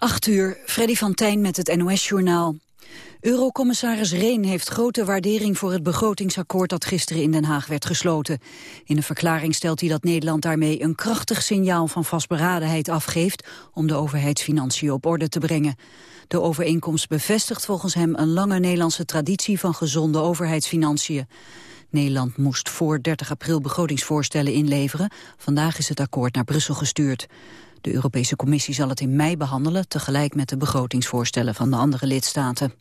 8 uur, Freddy van Tijn met het NOS-journaal. Eurocommissaris Reen heeft grote waardering voor het begrotingsakkoord dat gisteren in Den Haag werd gesloten. In een verklaring stelt hij dat Nederland daarmee een krachtig signaal van vastberadenheid afgeeft om de overheidsfinanciën op orde te brengen. De overeenkomst bevestigt volgens hem een lange Nederlandse traditie van gezonde overheidsfinanciën. Nederland moest voor 30 april begrotingsvoorstellen inleveren. Vandaag is het akkoord naar Brussel gestuurd. De Europese Commissie zal het in mei behandelen... tegelijk met de begrotingsvoorstellen van de andere lidstaten.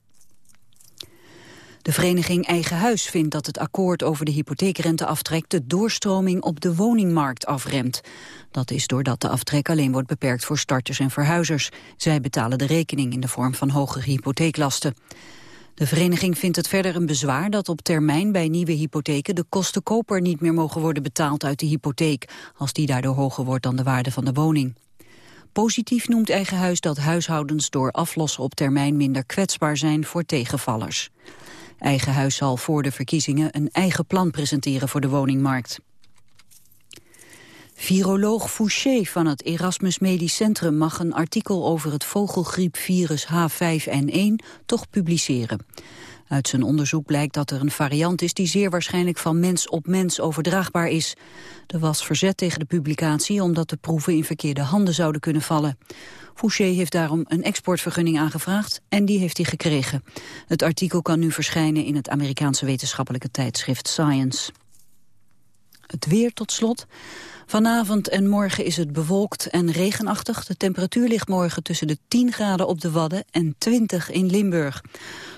De vereniging Eigen Huis vindt dat het akkoord over de hypotheekrenteaftrek de doorstroming op de woningmarkt afremt. Dat is doordat de aftrek alleen wordt beperkt voor starters en verhuizers. Zij betalen de rekening in de vorm van hogere hypotheeklasten. De vereniging vindt het verder een bezwaar dat op termijn bij nieuwe hypotheken de kosten koper niet meer mogen worden betaald uit de hypotheek, als die daardoor hoger wordt dan de waarde van de woning. Positief noemt Eigen Huis dat huishoudens door aflossen op termijn minder kwetsbaar zijn voor tegenvallers. Eigen Huis zal voor de verkiezingen een eigen plan presenteren voor de woningmarkt. Viroloog Fouché van het Erasmus Medisch Centrum mag een artikel over het vogelgriepvirus H5N1 toch publiceren. Uit zijn onderzoek blijkt dat er een variant is die zeer waarschijnlijk van mens op mens overdraagbaar is. Er was verzet tegen de publicatie omdat de proeven in verkeerde handen zouden kunnen vallen. Fouché heeft daarom een exportvergunning aangevraagd en die heeft hij gekregen. Het artikel kan nu verschijnen in het Amerikaanse wetenschappelijke tijdschrift Science. Het weer tot slot. Vanavond en morgen is het bewolkt en regenachtig. De temperatuur ligt morgen tussen de 10 graden op de Wadden en 20 in Limburg.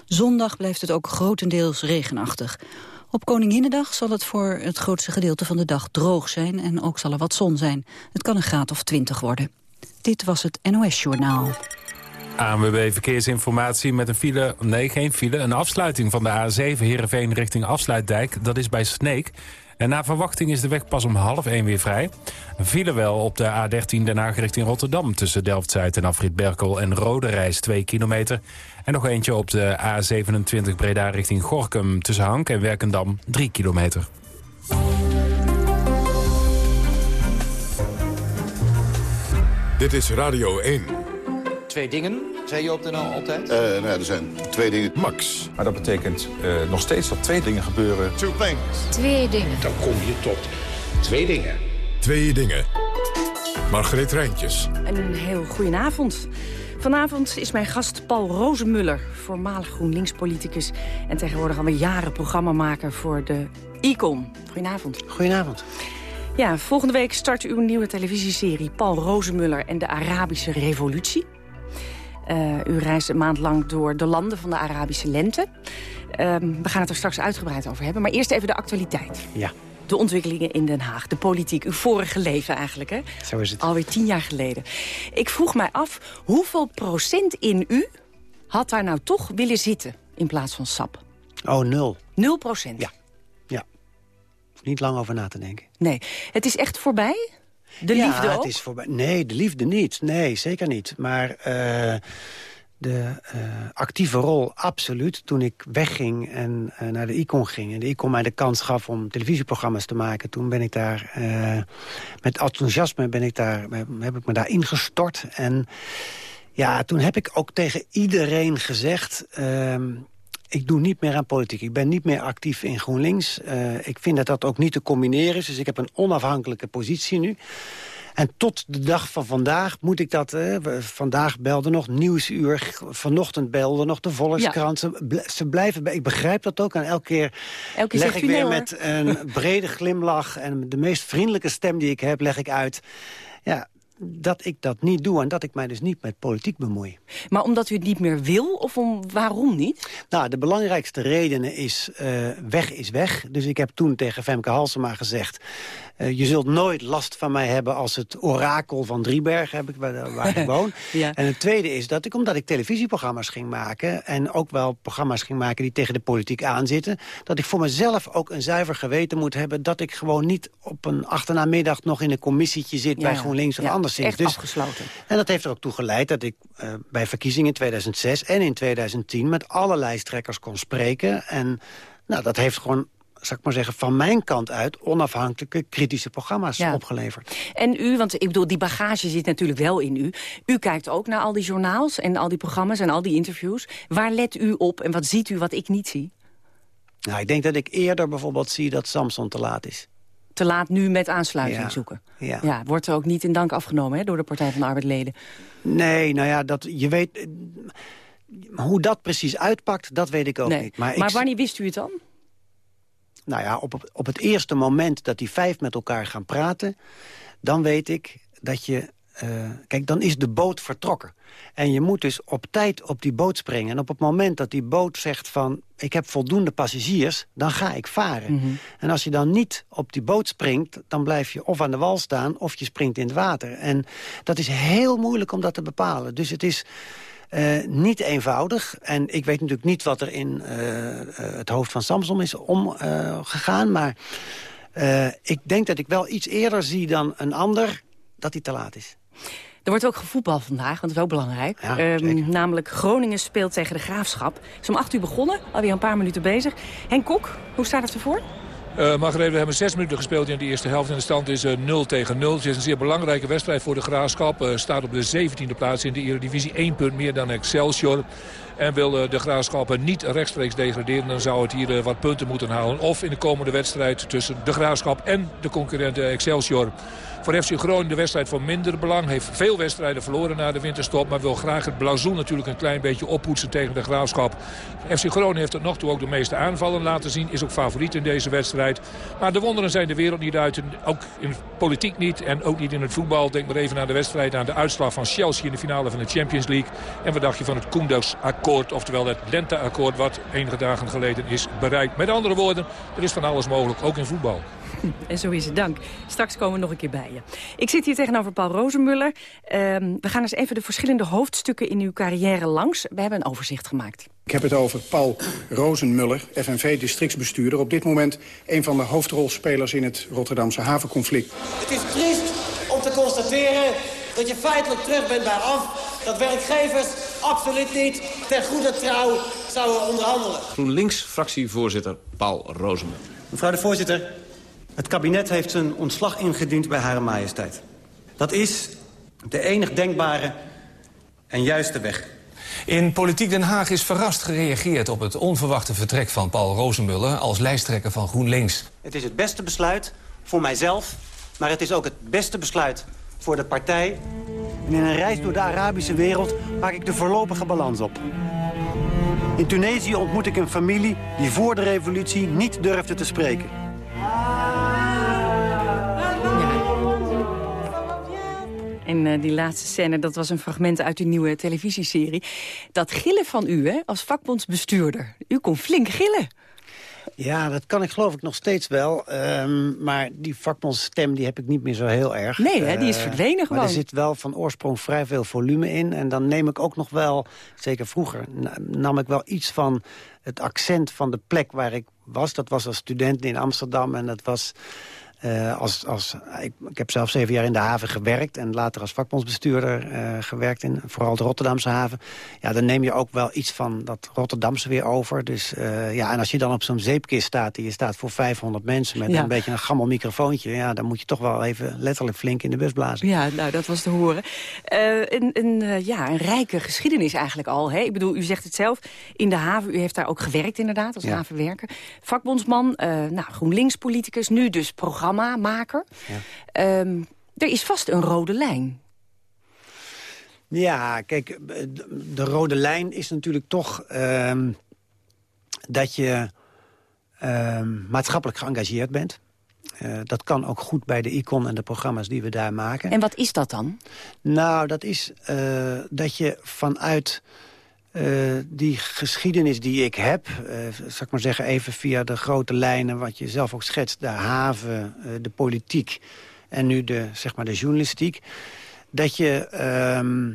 Zondag blijft het ook grotendeels regenachtig. Op Koninginnedag zal het voor het grootste gedeelte van de dag droog zijn... en ook zal er wat zon zijn. Het kan een graad of 20 worden. Dit was het NOS Journaal. ANWB Verkeersinformatie met een file, nee geen file, een afsluiting van de A7 Heerenveen richting Afsluitdijk. Dat is bij Sneek. En na verwachting is de weg pas om half 1 weer vrij. File wel op de A13 Den Haag richting Rotterdam... tussen Delft-Zuid en Afrit Berkel en Rode Reis 2 kilometer. En nog eentje op de A27 Breda richting Gorkum... tussen Hank en Werkendam 3 kilometer. Dit is Radio 1. Twee dingen, zei je op de nou altijd? Uh, nou er zijn twee dingen. Max. Maar dat betekent uh, nog steeds dat twee dingen gebeuren. Two things. Twee dingen. Dan kom je tot twee dingen. Twee dingen. Margreet Rijntjes. Een heel goedenavond. Vanavond is mijn gast Paul Rozenmuller, voormalig GroenLinks-politicus... en tegenwoordig alweer jaren programmamaker voor de ICON. Goedenavond. Goedenavond. Ja, volgende week start uw nieuwe televisieserie Paul Rozenmuller en de Arabische Revolutie. Uh, u reist een maand lang door de landen van de Arabische lente. Uh, we gaan het er straks uitgebreid over hebben, maar eerst even de actualiteit. Ja. De ontwikkelingen in Den Haag, de politiek, uw vorige leven eigenlijk, hè? Zo is het. Alweer tien jaar geleden. Ik vroeg mij af, hoeveel procent in u had daar nou toch willen zitten in plaats van sap? Oh, nul. Nul procent? Ja. Ja. Niet lang over na te denken. Nee. Het is echt voorbij? De ja, liefde ook? het is voorbij. Nee, de liefde niet. Nee, zeker niet. Maar uh, de uh, actieve rol, absoluut. Toen ik wegging en uh, naar de ICON ging... en de ICON mij de kans gaf om televisieprogramma's te maken... toen ben ik daar, met enthousiasme ben ik daar, heb ik me daar ingestort. En ja, toen heb ik ook tegen iedereen gezegd... Ehm, ik doe niet meer aan politiek. Ik ben niet meer actief in GroenLinks. Uh, ik vind dat dat ook niet te combineren is. Dus ik heb een onafhankelijke positie nu. En tot de dag van vandaag moet ik dat... Uh, vandaag belde nog Nieuwsuur, vanochtend belde nog de Volkskrant. Ja. Ze, ze, blijven bij. Ik begrijp dat ook. En elke keer, elke leg ik weer met een brede glimlach... en de meest vriendelijke stem die ik heb, leg ik uit... Ja, dat ik dat niet doe en dat ik mij dus niet met politiek bemoei. Maar omdat u het niet meer wil of om, waarom niet? Nou, de belangrijkste reden is uh, weg is weg. Dus ik heb toen tegen Femke Halsema gezegd... Uh, je zult nooit last van mij hebben als het orakel van Driebergen heb ik, waar, waar ik woon. ja. En het tweede is dat ik, omdat ik televisieprogramma's ging maken... en ook wel programma's ging maken die tegen de politiek aanzitten... dat ik voor mezelf ook een zuiver geweten moet hebben... dat ik gewoon niet op een achternaamiddag nog in een commissietje zit... Ja, bij GroenLinks of ja, anders. Echt dus, afgesloten. En dat heeft er ook toe geleid dat ik uh, bij verkiezingen in 2006 en in 2010... met alle lijsttrekkers kon spreken. En nou, dat heeft gewoon zal ik maar zeggen, van mijn kant uit... onafhankelijke, kritische programma's Ja. opgeleverd. En u, want ik bedoel, die bagage zit natuurlijk wel in u. U kijkt ook naar al die journaals en al die programma's en al die interviews. Waar let u op en wat ziet u wat ik niet zie? Nou, ik denk dat ik eerder bijvoorbeeld zie dat Samson te laat is. Te laat nu met aansluiting Ja. zoeken. Ja. Ja, wordt er ook niet in dank afgenomen hè, door de Partij van de Arbeidleden. Nee, nou ja, dat, je weet... eh, Hoe dat precies uitpakt, dat weet ik ook nee. niet. Maar, Maar, ik, wanneer wist u het dan? nou ja, op, op het eerste moment dat die vijf met elkaar gaan praten... dan weet ik dat je... eh, kijk, dan is de boot vertrokken. En je moet dus op tijd op die boot springen. En op het moment dat die boot zegt van... ik heb voldoende passagiers, dan ga ik varen. Mhm. En als je dan niet op die boot springt... dan blijf je of aan de wal staan of je springt in het water. En dat is heel moeilijk om dat te bepalen. Dus het is... eh, niet eenvoudig. En ik weet natuurlijk niet wat er in eh, eh, het hoofd van Samson is omgegaan. maar ik denk dat ik wel iets eerder zie dan een ander dat hij te laat is. Er wordt ook gevoetbald vandaag, want dat is ook belangrijk. Ja, Ehm, namelijk Groningen speelt tegen de Graafschap. Het is om acht uur begonnen, alweer een paar minuten bezig. Henk Kok, hoe staat het ervoor? Uh, Margarethe, we hebben zes minuten gespeeld in de eerste helft. En de stand is eh, 0 tegen 0. Het is een zeer belangrijke wedstrijd voor de Graafschap. Eh, staat op de 17e plaats in de Eredivisie. Eén punt meer dan Excelsior. En wil eh, de Graafschap niet rechtstreeks degraderen... dan zou het hier eh, wat punten moeten halen. Of in de komende wedstrijd tussen de Graafschap en de concurrent eh, Excelsior. Voor FC Groningen de wedstrijd van minder belang. Heeft veel wedstrijden verloren na de winterstop. Maar wil graag het blazoen natuurlijk een klein beetje oppoetsen tegen de Graafschap. FC Groningen heeft tot nog toe ook de meeste aanvallen laten zien. Is ook favoriet in deze wedstrijd. Maar de wonderen zijn de wereld niet uit. Ook in politiek niet. En ook niet in het voetbal. Denk maar even aan de wedstrijd. Aan de uitslag van Chelsea in de finale van de Champions League. En wat dacht je van het Koenders-akkoord. Oftewel het Lenteakkoord wat enige dagen geleden is bereikt. Met andere woorden, er is van alles mogelijk. Ook in voetbal. En zo is het, dank. Straks komen we nog een keer bij je. Ik zit hier tegenover Paul Rozenmuller. Ehm, we gaan eens even de verschillende hoofdstukken in uw carrière langs. We hebben een overzicht gemaakt. Ik heb het over Paul Rozenmuller, FNV-districtsbestuurder. Op dit moment een van de hoofdrolspelers in het Rotterdamse havenconflict. Het is triest om te constateren dat je feitelijk terug bent bij af... dat werkgevers absoluut niet ten goede trouw zouden onderhandelen. GroenLinks-fractievoorzitter Paul Rozenmuller. Mevrouw de voorzitter, het kabinet heeft zijn ontslag ingediend bij Hare Majesteit. Dat is de enig denkbare en juiste weg. In Politiek Den Haag is verrast gereageerd op het onverwachte vertrek van Paul Rozenmuller als lijsttrekker van GroenLinks. Het is het beste besluit voor mijzelf, maar het is ook het beste besluit voor de partij. En in een reis door de Arabische wereld maak ik de voorlopige balans op. In Tunesië ontmoet ik een familie die voor de revolutie niet durfde te spreken. En eh, die laatste scène, dat was een fragment uit uw nieuwe televisieserie. Dat gillen van u, hè, als vakbondsbestuurder. U kon flink gillen. Ja, dat kan ik geloof ik nog steeds wel. Ehm, maar die vakbondsstem die heb ik niet meer zo heel erg. Nee, hè, die is Eh, verdwenen gewoon. Maar er zit wel van oorsprong vrij veel volume in. En dan neem ik ook nog wel, zeker vroeger... na- nam ik wel iets van het accent van de plek waar ik was. Dat was als student in Amsterdam en dat was... eh, als, als, ik, ik heb zelf zeven jaar in de haven gewerkt... en later als vakbondsbestuurder eh, gewerkt in vooral de Rotterdamse haven. Ja, dan neem je ook wel iets van dat Rotterdamse weer over. Dus eh, ja, en als je dan op zo'n zeepkist staat... die je staat voor 500 mensen met Ja. een beetje een gammel microfoontje... ja, dan moet je toch wel even letterlijk flink in de bus blazen. Ja, nou, dat was te horen. Een, een, ja, een rijke geschiedenis eigenlijk al. Hè? Ik bedoel, u zegt het zelf, in de haven, u heeft daar ook gewerkt inderdaad, als Ja. havenwerker. Vakbondsman, nou, GroenLinks-politicus, nu dus programmamaker. Ehm, er is vast een rode lijn. Ja, kijk, de, de rode lijn is natuurlijk toch ehm, dat je ehm, maatschappelijk geëngageerd bent. Eh, dat kan ook goed bij de icon en de programma's die we daar maken. En wat is dat dan? Nou, dat is eh, dat je vanuit eh, die geschiedenis die ik heb... eh zal ik maar zeggen, even via de grote lijnen... wat je zelf ook schetst, de haven, eh, de politiek... en nu de, zeg maar de journalistiek... dat je ehm,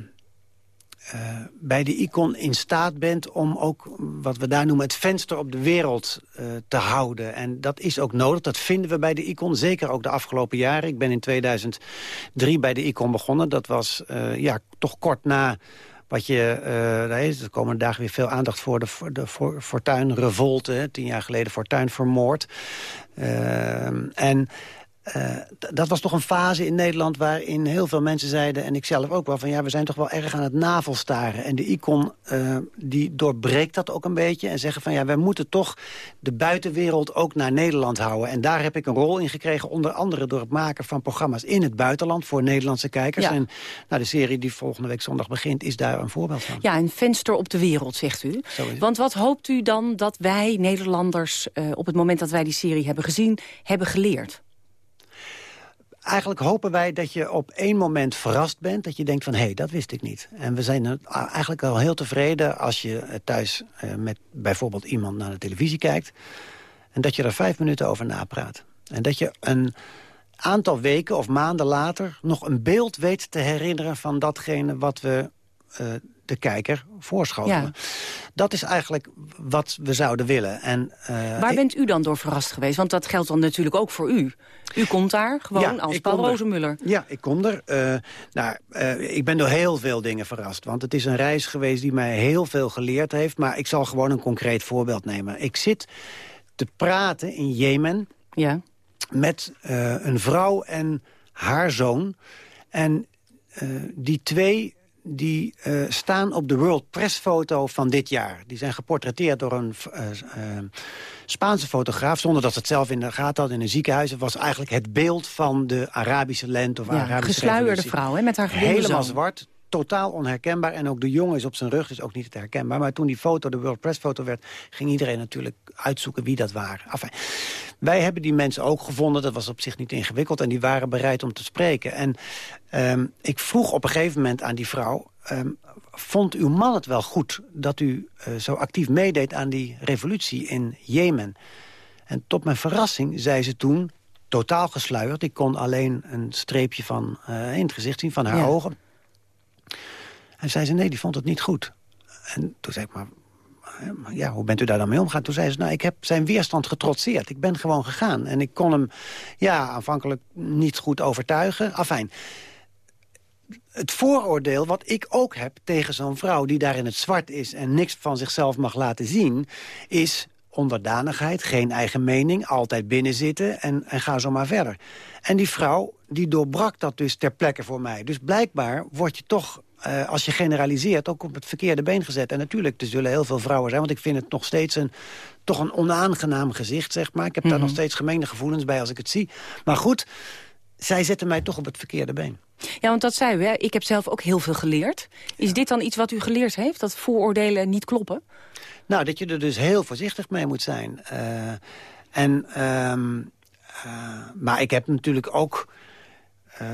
eh, bij de icon in staat bent om ook wat we daar noemen het venster op de wereld te houden. En dat is ook nodig, dat vinden we bij de icon, zeker ook de afgelopen jaren. Ik ben in 2003 bij de icon begonnen, dat was ja, toch kort na Wat je, uh, er komen dagen weer veel aandacht voor de, de Fortuin-revolte. Tien jaar geleden Fortuin vermoord. Uh, en uh, dat was toch een fase in Nederland waarin heel veel mensen zeiden... en ik zelf ook wel, van ja, we zijn toch wel erg aan het navelstaren. En de icon uh, die doorbreekt dat ook een beetje en zeggen van... ja, wij moeten toch de buitenwereld ook naar Nederland houden. En daar heb ik een rol in gekregen, onder andere door het maken van programma's... in het buitenland voor Nederlandse kijkers. Ja. En nou, de serie die volgende week zondag begint is daar een voorbeeld van. Ja, een venster op de wereld, zegt u. Want wat hoopt u dan dat wij Nederlanders... Uh, op het moment dat wij die serie hebben gezien, hebben geleerd? Eigenlijk hopen wij dat je op één moment verrast bent. Dat je denkt van, hé, hey, dat wist ik niet. En we zijn eigenlijk al heel tevreden als je thuis uh, met bijvoorbeeld iemand naar de televisie kijkt. En dat je er vijf minuten over napraat. En dat je een aantal weken of maanden later nog een beeld weet te herinneren van datgene wat we uh, de kijker voorschotelen. Ja. Dat is eigenlijk wat we zouden willen. En, uh, Waar bent u dan door verrast geweest? Want dat geldt dan natuurlijk ook voor u. U komt daar gewoon ja, als Paul Rozenmuller. Ja, ik kom er. Uh, nou, uh, ik ben door heel veel dingen verrast. Want het is een reis geweest die mij heel veel geleerd heeft. Maar ik zal gewoon een concreet voorbeeld nemen. Ik zit te praten in Jemen... Ja. met een vrouw en haar zoon. En die twee die uh, staan op de World Press foto van dit jaar. Die zijn geportretteerd door een uh, uh, Spaanse fotograaf... zonder dat ze het zelf in de gaten had in een ziekenhuis. Het was eigenlijk het beeld van de Arabische lente of ja, Arabische gesluierde vrouw, hè, met haar Helemaal zwart, totaal onherkenbaar. En ook de jongen is op zijn rug, dus ook niet herkenbaar. Maar toen die foto de World Press foto werd... ging iedereen natuurlijk uitzoeken wie dat waren. Enfin, wij hebben die mensen ook gevonden. Dat was op zich niet ingewikkeld. En die waren bereid om te spreken. En um, ik vroeg op een gegeven moment aan die vrouw... Um, vond uw man het wel goed dat u uh, zo actief meedeed aan die revolutie in Jemen? En tot mijn verrassing zei ze toen, totaal gesluierd... ik kon alleen een streepje van uh, in het gezicht zien van haar ja. ogen... En zei ze, nee, die vond het niet goed. En toen zei ik, maar ja, hoe bent u daar dan mee omgegaan? Toen zei ze, nou, ik heb zijn weerstand getrotseerd. Ik ben gewoon gegaan. En ik kon hem, ja, aanvankelijk niet goed overtuigen. Afijn. Het vooroordeel wat ik ook heb tegen zo'n vrouw... die daar in het zwart is en niks van zichzelf mag laten zien... is onderdanigheid, geen eigen mening, altijd binnenzitten en, en ga zo maar verder. En die vrouw, die doorbrak dat dus ter plekke voor mij. Dus blijkbaar word je toch uh, als je generaliseert, ook op het verkeerde been gezet. En natuurlijk, er zullen heel veel vrouwen zijn... want ik vind het nog steeds een, toch een onaangenaam gezicht, zeg maar. Ik heb mm -hmm. daar nog steeds gemengde gevoelens bij als ik het zie. Maar goed, zij zetten mij toch op het verkeerde been. Ja, want dat zei u, hè? ik heb zelf ook heel veel geleerd. Is ja. dit dan iets wat u geleerd heeft, dat vooroordelen niet kloppen? Nou, dat je er dus heel voorzichtig mee moet zijn. Uh, en, um, uh, maar ik heb natuurlijk ook... Uh,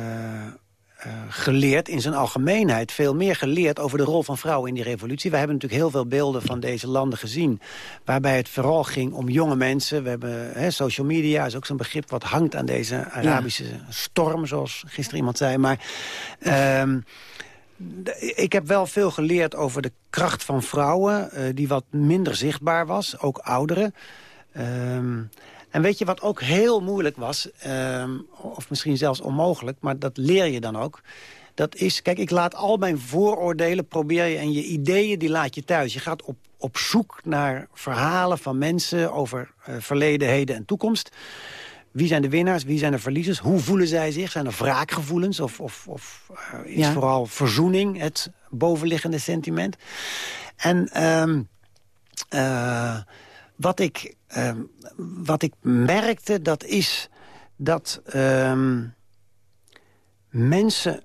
uh, geleerd in zijn algemeenheid. Veel meer geleerd over de rol van vrouwen in die revolutie. We hebben natuurlijk heel veel beelden van deze landen gezien... waarbij het vooral ging om jonge mensen. We hebben social media, is ook zo'n begrip... wat hangt aan deze Arabische ja. storm, zoals gisteren iemand zei. Maar... Uh, ik heb wel veel geleerd over de kracht van vrouwen... Uh, die wat minder zichtbaar was, ook ouderen. Uh, en weet je wat ook heel moeilijk was, um, of misschien zelfs onmogelijk... maar dat leer je dan ook... Dat is, kijk, ik laat al mijn vooroordelen, probeer je... en je ideeën, die laat je thuis. Je gaat op, op zoek naar verhalen van mensen... over uh, verleden, heden en toekomst. Wie zijn de winnaars, wie zijn de verliezers? Hoe voelen zij zich? Zijn er wraakgevoelens? Of, of, of uh, is ja. vooral verzoening het bovenliggende sentiment? En... Um, uh, wat ik, uh, wat ik merkte, dat is dat uh, mensen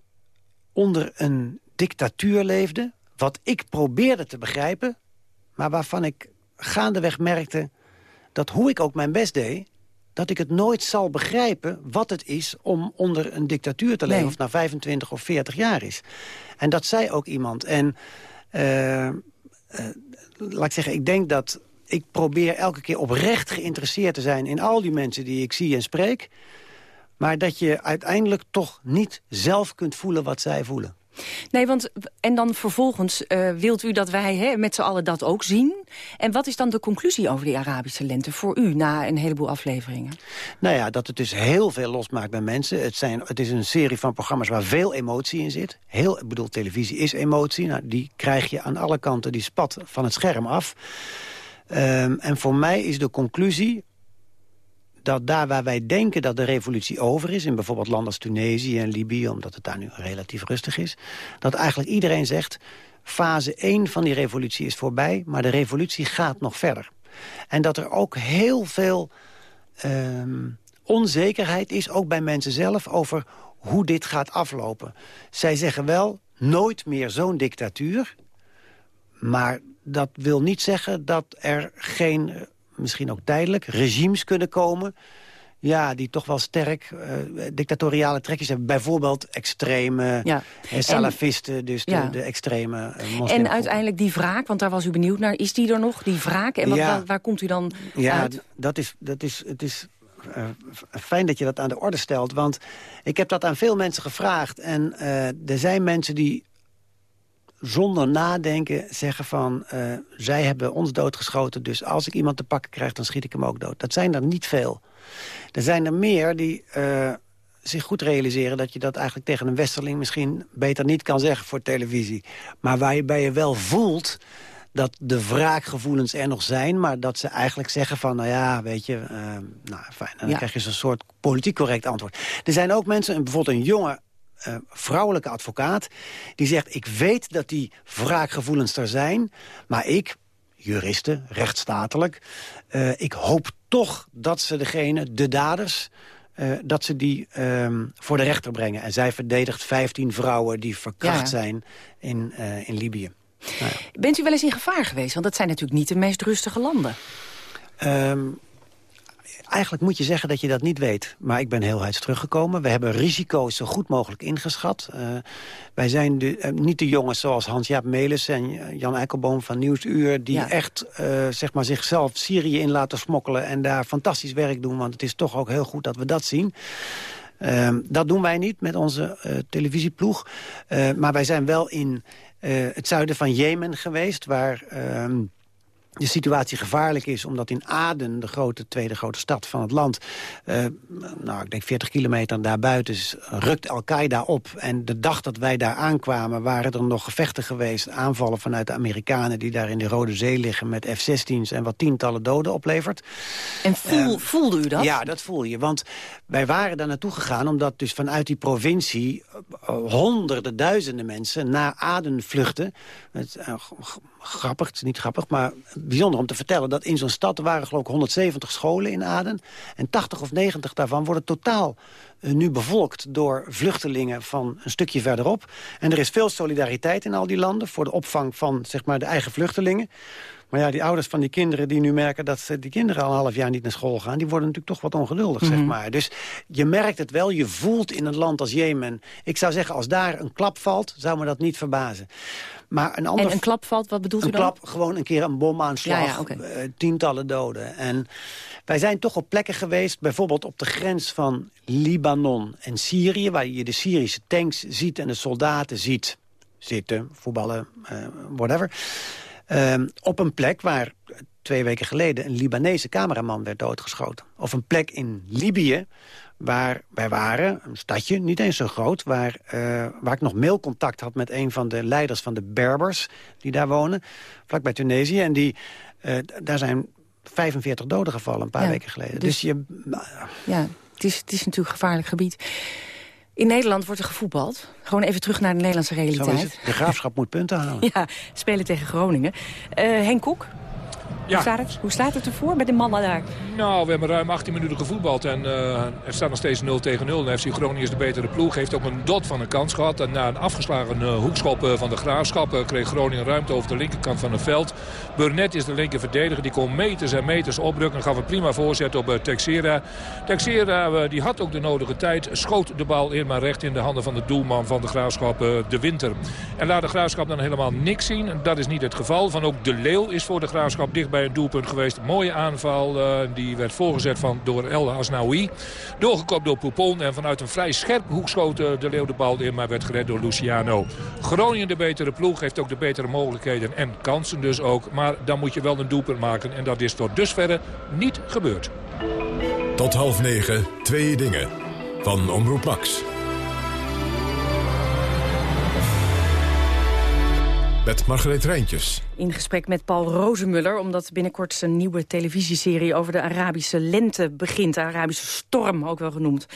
onder een dictatuur leefden... wat ik probeerde te begrijpen, maar waarvan ik gaandeweg merkte... dat hoe ik ook mijn best deed, dat ik het nooit zal begrijpen wat het is om onder een dictatuur te leven... Nee. of na 25 of 40 jaar is. En dat zei ook iemand. En uh, uh, laat ik zeggen, ik denk dat ik probeer elke keer oprecht geïnteresseerd te zijn... in al die mensen die ik zie en spreek. Maar dat je uiteindelijk toch niet zelf kunt voelen wat zij voelen. Nee, want en dan vervolgens uh, wilt u dat wij hè, met z'n allen dat ook zien. En wat is dan de conclusie over die Arabische lente voor u na een heleboel afleveringen? Nou ja, dat het dus heel veel losmaakt bij mensen. Het, zijn, het is een serie van programma's waar veel emotie in zit. Heel, ik bedoel, televisie is emotie. Nou, die krijg je aan alle kanten, die spat van het scherm af. Um, en voor mij is de conclusie dat daar waar wij denken dat de revolutie over is... in bijvoorbeeld landen als Tunesië en Libië, omdat het daar nu relatief rustig is... dat eigenlijk iedereen zegt, fase 1 van die revolutie is voorbij... maar de revolutie gaat nog verder. En dat er ook heel veel um, onzekerheid is, ook bij mensen zelf... over hoe dit gaat aflopen. Zij zeggen wel, nooit meer zo'n dictatuur... maar dat wil niet zeggen dat er geen misschien ook tijdelijk, regimes kunnen komen... Ja, die toch wel sterk uh, dictatoriale trekjes hebben. Bijvoorbeeld extreme ja. Eh, salafisten, dus de, de, extreme uh, En uiteindelijk die wraak, want daar was u benieuwd naar. Is die er nog, die wraak? En wat, waar, waar, komt u dan ja, uit? Dat is, dat is, het is uh, fijn dat je dat aan de orde stelt. Want ik heb dat aan veel mensen gevraagd. En er zijn mensen die zonder nadenken zeggen van... Uh, zij hebben ons doodgeschoten, dus als ik iemand te pakken krijg... dan schiet ik hem ook dood. Dat zijn er niet veel. Er zijn er meer die uh, zich goed realiseren... dat je dat eigenlijk tegen een westerling misschien beter niet kan zeggen voor televisie. Maar waarbij je wel voelt dat de wraakgevoelens er nog zijn... maar dat ze eigenlijk zeggen van, nou ja, weet je... Uh, nou, fijn, dan krijg je zo'n soort politiek correct antwoord. Er zijn ook mensen, bijvoorbeeld een jonge uh, vrouwelijke advocaat... die zegt, ik weet dat die wraakgevoelens er zijn... maar ik, juristen, rechtsstatelijk... Uh, ik hoop toch dat ze degene, de daders... Uh, dat ze die um, voor de rechter brengen. En zij verdedigt 15 vrouwen die verkracht ja. zijn in, in Libië. Nou ja. Bent u wel eens in gevaar geweest? Want dat zijn natuurlijk niet de meest rustige landen. Um, Eigenlijk moet je zeggen dat je dat niet weet. Maar ik ben heel heids teruggekomen. We hebben risico's zo goed mogelijk ingeschat. Uh, wij zijn de, uh, niet de jongens zoals Hans-Jaap Melis en Jan Eikelboom van Nieuwsuur... die ja. echt uh, zeg maar zichzelf Syrië in laten smokkelen... en daar fantastisch werk doen. Want het is toch ook heel goed dat we dat zien. Uh, dat doen wij niet met onze televisieploeg. Maar wij zijn wel in het zuiden van Jemen geweest... waar ehm, de situatie gevaarlijk is, omdat in Aden, de grote, tweede grote stad van het land... Uh, nou, ik denk 40 kilometer daarbuiten, rukt Al-Qaeda op. En de dag dat wij daar aankwamen, waren er nog gevechten geweest... aanvallen vanuit de Amerikanen die daar in de Rode Zee liggen... met F-16's en wat tientallen doden oplevert. En voel, uh, voelde u dat? Ja, dat voel je. Want wij waren daar naartoe gegaan omdat dus vanuit die provincie... Uh, honderden, duizenden mensen naar Aden vluchten. Het, grappig, het is niet grappig, maar bijzonder om te vertellen... dat in zo'n stad waren geloof ik 170 scholen in Aden. En 80 of 90 daarvan worden totaal uh, nu bevolkt door vluchtelingen van een stukje verderop. En er is veel solidariteit in al die landen voor de opvang van zeg maar, de eigen vluchtelingen. Maar ja, die ouders van die kinderen die nu merken dat ze die kinderen al een half jaar niet naar school gaan... die worden natuurlijk toch wat ongeduldig, mm -hmm. zeg maar. Dus je merkt het wel, je voelt in een land als Jemen... ik zou zeggen, als daar een klap valt, zou me dat niet verbazen. Maar een ander... En een klap valt, wat bedoelt een u dan? Een klap, gewoon een keer een bomaanslag, ja, ja, okay. uh, tientallen doden. En wij zijn toch op plekken geweest, bijvoorbeeld op de grens van Libanon en Syrië... waar je de Syrische tanks ziet en de soldaten ziet zitten, voetballen, uh, whatever... Um, op een plek waar twee weken geleden een Libanese cameraman werd doodgeschoten. Of een plek in Libië waar wij waren, een stadje, niet eens zo groot... waar, uh, waar ik nog mailcontact had met een van de leiders van de Berbers... die daar wonen, vlakbij Tunesië. En die, uh, daar zijn 45 doden gevallen een paar ja, weken geleden. Dus, dus je... ja, het is, het is natuurlijk een gevaarlijk gebied. In Nederland wordt er gevoetbald. Gewoon even terug naar de Nederlandse realiteit. De graafschap moet punten halen. Ja, spelen tegen Groningen. Uh, Henk Kok, ja. Hoe, staat het, hoe staat het ervoor met de mannen daar? Nou, we hebben ruim 18 minuten gevoetbald en uh, er staat nog steeds 0 tegen 0. En FC Groningen is de betere ploeg. Heeft ook een dot van een kans gehad. En na een afgeslagen uh, hoekschop uh, van de Graafschap kreeg Groningen ruimte over de linkerkant van het veld. Burnett is de linker verdediger. Die kon meters en meters opdrukken. Gaf een prima voorzet op Texera. Texera die had ook de nodige tijd. Schoot de bal in, maar recht in de handen van de doelman van de Graafschap de Winter. En laat de Graafschap dan helemaal niks zien. Dat is niet het geval. Van ook De Leeuw is voor de Graafschap dicht bij een doelpunt geweest. mooie aanval, uh, die werd voorgezet van, door El Asnaoui. Doorgekopt door Poupon en vanuit een vrij scherp hoek schoot de Leeuw de bal in... maar werd gered door Luciano. Groningen de betere ploeg, heeft ook de betere mogelijkheden en kansen dus ook. Maar dan moet je wel een doelpunt maken en dat is tot dusverre niet gebeurd. Tot half negen, twee dingen. Van Omroep Max. Met Margreet Rijntjes. In gesprek met Paul Rozemuller, omdat binnenkort zijn nieuwe televisieserie over de Arabische lente begint. De Arabische storm, ook wel genoemd.